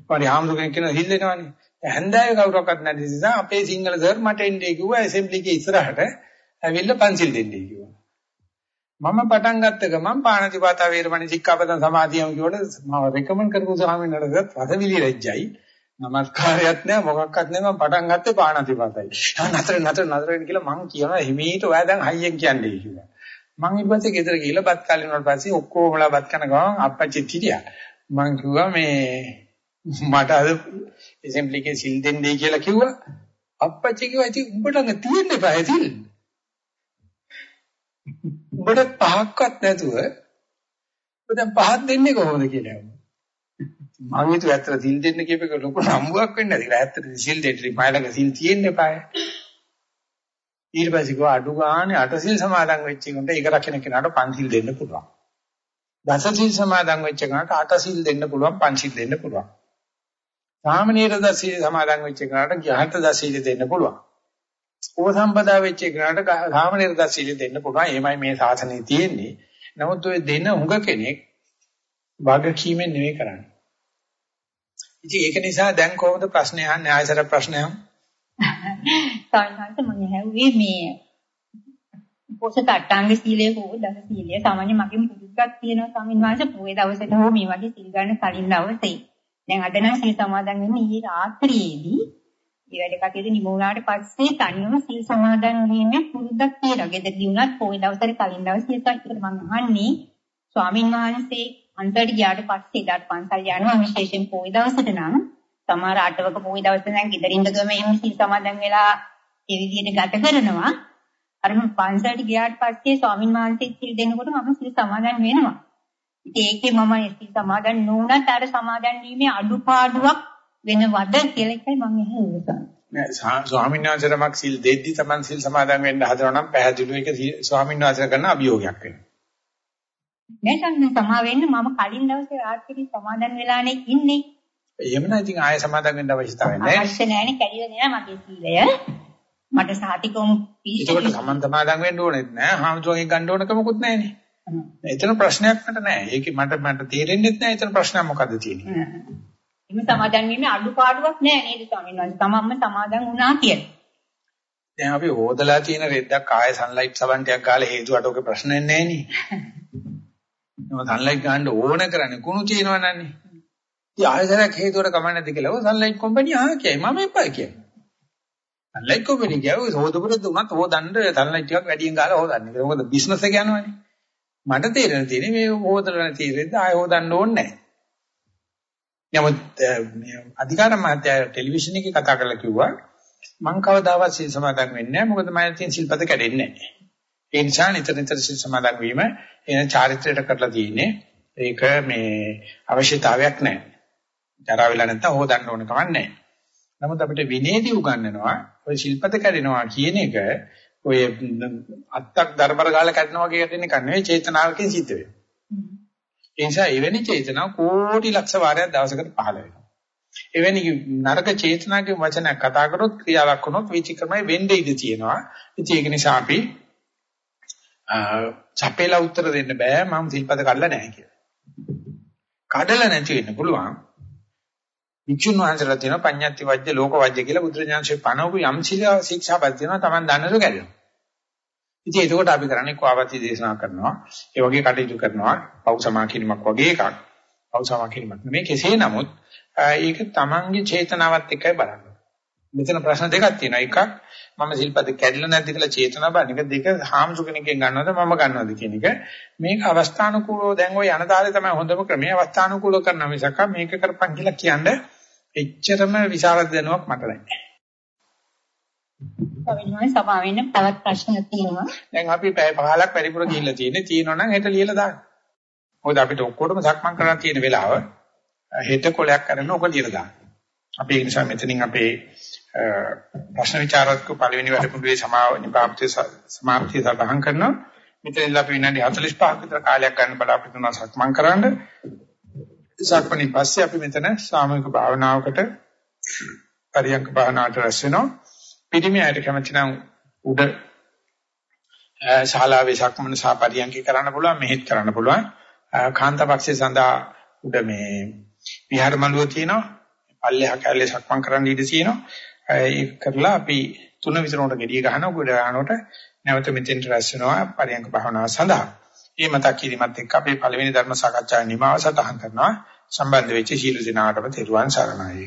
පරි ආමතු කෙනෙක් කියන සිල් දෙනවනේ. හැන්දෑවේ කවුරක්වත් නැති නිසා අපේ සිංහල සර් මට එන්නේ කිව්වා ඇසෙම්බලි එකේ ඉස්සරහට ඇවිල්ලා පන්සිල් දෙන්නේ කිව්වා. මම පටන් ගත්ත ගමන් පාණතිපාතා වේරමණී සික්ඛාපදං සමාදියම කියනකොට මම රෙකමන්ඩ් කරපු ස්වාමීන් වහන්සේත් රසවිලි රජ්ජයි. නමස්කාරයක් නෑ මොකක්වත් නෑ මම පටන් ගත්තේ පාණතිපාතයි. නතර නතර නතර වෙන්න කියලා මං කියනවා හිමීට ඔයා දැන් හයියෙන් කියන්නේ කිව්වා. මං ඊපස්සේ ගෙදර ගිහලා බත් කාලේ වුණාට පස්සේ ඔක්කොමලා බත් කන ගමන් අප්පච්චි හිටියා. මං කිව්වා මේ මට අද ඇසෙම්බලි එකේ සිල් දෙන්නේ කියලා කිව්වා. අප්පච්චි කිව්වා ඉතින් උඹට ළඟ තියෙන්න බෑ සිල්. උඹට පහක්වත් නැතුව ඔබ දැන් පහක් දෙන්නේ කොහොමද කියලා. මම හිතුවා ඇත්තට සිල් දෙන්න කියපේක ලොකු නම්බුවක් වෙන්නේ නැති කියලා. ඇත්තට සිල් දෙන්න මයිලක සිල් තියෙන්න එපායි. ඊට පස්සේ ගෝ අඩු ගානේ අටසිල් සමාදන් වෙච්ච එකට ඒක රකින්න කෙනාට පන්සිල් දෙන්න පුළුවන්. දසසිල් සමාදන් වෙච්ච කෙනාට අටසිල් දෙන්න පුළුවන් පන්සිල් දෙන්න පුළුවන්. සාමනීර දසසිල් සමාදන් වෙච්ච කෙනාට ගහත දසසිල් දෙන්න පුළුවන්. උපසම්පදා වෙච්ච කෙනාට සාමනීර දසසිල් දෙන්න පුළුවන්. එමයයි මේ සාසනේ තියෙන්නේ. නමුත් ඔය දෙන හුඟ කෙනෙක් වගකීමෙන් නෙවෙයි කරන්නේ. ඉතින් ඒක නිසා දැන් කොහොමද ප්‍රශ්නේ අහන්නේ ආයසර ප්‍රශ්නයක්? සාමාන්‍යයෙන් මම හැව්වේ මේ පොසත අටාංග සීලය හෝ දස සීලය සාමාන්‍ය මගෙන් පුදුක්ක් තියෙනවා ස්වාමීන් වහන්සේ පොයේ දවසට හෝ මේ වගේ සිල් ගන්න කලින් දවසේ. දැන් අද නම් සිල් සමාදන් වෙන්නේ ඊයේ රාත්‍රියේදී. ඒ වැඩ කටයුතු නිම වුණාට පස්සේ තනියම සිල් සමාදන් වීමේ පුරුද්දක් තියෙනවා. ගෙදරදී වුණත් පොයේ දවසට කලින් දවසේ ඒකට මම අහන්නේ ස්වාමීන් වහන්සේ අන්තරට ගියාට පස්සේ ඊට පන්සල් යනවා විශේෂයෙන් පොයේ දවසට නම් සමහර අටවක පොයි දවසේ නම් ගෙදරින්ද ගම එහෙම සිල් සමාදන් වෙලා ඒ විදිහට ගත කරනවා. අර මම පන්සලට ගියාට පස්සේ ස්වාමින් වහන්සේ සිල් දෙනකොට මම සිල් සමාදන් වෙනවා. ඉතින් ඒකේ මම සිල් සමාදන් නොවුනත් අර සමාදන් වීමේ අඩුපාඩුවක් වෙනවද කියලා එකයි මම අහන්නේ. නෑ ස්වාමීන් වහන්සේටමක් සිල් දෙද්දි Taman සිල් සමාදන් වෙන්න හදනවා නම් පැහැදිලිව ඒක ස්වාමීන් වහන්සේ කරන අභියෝගයක් වෙනවා. නෑ සම්ම සමා වෙන්න මම කලින් දවසේ රාත්‍රියේ සමාදන් වෙලානේ ඉන්නේ. එහෙමනම් ඉතින් ආයෙ සමාදන් වෙන්න අවශ්‍යතාවය නැහැ. අවශ්‍ය නැහැනේ කැඩිලා නෑ මගේ සීලය. මට සාතිකම් පිළිසෙ. ඒකට සමන් සමාදන් වෙන්න ඕනෙත් නෑ. හාමුදුරුවන්ගෙන් ගන්න ඕනකමකුත් නෑනේ. එතන ප්‍රශ්නයක් මට නෑ. ඒක මට මට තේරෙන්නේ නැහැ එතන ප්‍රශ්නයක් මොකද්ද තියෙන්නේ. එimhe සමාදන් වීමේ අඩුපාඩුවක් නෑ නේද ස්වාමීන් වහන්සේ. තමන්ම සමාදන් වුණා කියලා. දැන් අපි හොදලා තියෙන රෙද්දක් ආයෙ සන්ලයිට් සබන්ටියක් ගාලා හේතුවට ඔක ප්‍රශ්න වෙන්නේ නෑනේ. මම සන්ලයිට් ගන්න ඕන කරන්නේ කුණු තියෙනවනන්නේ. ඉතින් ආයෙසරක් හේතුවට කමන්නේ නැද්ද කියලා ඔය සන්ලයිට් කම්පැනි ආ කියයි මම එපා කියන්නේ. සන්ලයිට් කම්පැනි කියව හොදපුරද උනත් හොදන්න සන්ලයිට් ටිකක් වැඩියෙන් ගාලා හොදන්නේ. මොකද බිස්නස් එක යනවනේ. මට තේරෙන තියෙන්නේ මේ හොදලා තීරෙද්ද ආයෙ හොදන්න ඕනේ නැහැ. නමුත් අධිකාර මහත්තයා ටෙලිවිෂන් එකේ කතා කරලා කිව්වා මං කවදාවත් සිල් සමාදන් වෙන්නේ නැහැ මොකද මම තියෙන සිල්පද කැඩෙන්නේ නැහැ. ඒ නිසා නිතර නිතර සිල් සමාදන් වීම එන චාරිත්‍රයට කරලා තියෙන්නේ. ඒක මේ අවශ්‍යතාවයක් නැහැ. ජරා වෙලා නැත්තම් හොදන්න ඕන කමක් නැහැ. නමුත් අපිට විනේදී උගන්වනවා ඔය ශිල්පත කැඩෙනවා කියන එක ඔය අත්තක් දරබර ගාලා කැඩෙනවා කියන එක නෙවෙයි චේතනාවකින් සිද්ධ වෙන්නේ. ඒ නිසා එවැනි චේතනා කෝටි ලක්ෂ වාරයක් දවසකට පහළ වෙනවා. එවැනි නරක චේතනාගේ වචනයක් කතා කරොත් ක්‍රියාවක් වුණොත් විචක්‍රමයි වෙන්නේ ඉඳී තියෙනවා. ඉතින් ඒක නිසා අපි චපේලා උත්තර දෙන්න බෑ මම සිල්පද කඩලා නැහැ කියලා. කඩලා නැති වෙන්න පුළුවන්. වික්ෂුන් වහන්සේලා තියෙනවා පඤ්ඤාති වජ්‍ය ලෝක වජ්‍ය කියලා බුදුරජාණන්සේ පනවපු යම් ශිලා ශික්ෂාපද තියෙනවා Taman දන්නසු කැඩෙනවා. ඉතින් ඒකෝට අපි කරන්නේ කෝවති දේශනා කරනවා. ඒ වගේ කටයුතු කරනවා. පව් සමා කිරීමක් වගේ එකක්. පව් සමා කිරීමක් නෙමෙයි කෙසේ නමුත් ඒක Tamanගේ චේතනාවත් එක්කයි බලන්න. මෙතන ප්‍රශ්න දෙකක් තියෙනවා. එකක් මම සිල්පද කැඩිලා නැද්ද කියලා චේතනා බලන එක. දෙක හාමුදුර කෙනෙක්ගෙන් ගන්නවද මම ගන්නවද කියන එක. මේක අවස්ථානුකූලව දැන් ওই අනදාලේ තමයි හොඳම ක්‍රමය. අවස්ථානුකූලව කරන මිසක් මේක කරපන් කියලා කියන්නේ එච්චරම විශාරද දැනුවක් මට නැහැ. ස්වාමීන් සභාවෙන් තවත් ප්‍රශ්නයක් තියෙනවා. දැන් අපි පැය 15ක් පරිපුර ගිහිල්ලා තියෙන්නේ. තියෙනවා නම් හෙට ලියලා දාන්න. මොකද අපිට ඔක්කොටම සක්මන් කරන්න තියෙන වෙලාව හෙට කොලයක් කරන ඔක ලියලා දාන්න. අපි ඒ නිසා මෙතනින් අපේ ප්‍රශ්න විචාරක පළවෙනි වැඩමුළුවේ සමාප්තිය සමාප්තිය සටහන් කරනවා. මෙතනදී අපි විනාඩි 45ක් විතර කාලයක් ගන්න බලාපොරොත්තු වෙනවා සක්මන් කරන්න. සක්මණේ පස්සේ අපි මෙතන සාමූහික භාවනාවකට පරියන්ක භාවනාවට රැස් වෙනවා. පිටිමි අයට කැමති නම් උඩ ශාලාවේ සක්මන සහ පරියන්ක කරන්න පුළුවන් මෙහෙත් කරන්න පුළුවන්. කාන්තාපක්ෂේ සඳහා උඩ මේ විහාර මළුව තියෙනවා. පල්ලෙහා කැලේ සක්මන් කරන්න ඉඩ තියෙනවා. ඒක කරලා අපි තුන විතරකට ගෙඩිය ගහනවා උඩ ගන්නකොට නැවත මෙතෙන්ට රැස් වෙනවා පරියන්ක භාවනාව සඳහා. මේ මතක් කිරීමත් එක්ක අපේ පළවෙනි ධර්ම සාකච්ඡාවේ නිමාව සටහන් කරනවා සම්බන්ධ වෙච්ච සීල දිනාටම තෙරුවන් සරණයි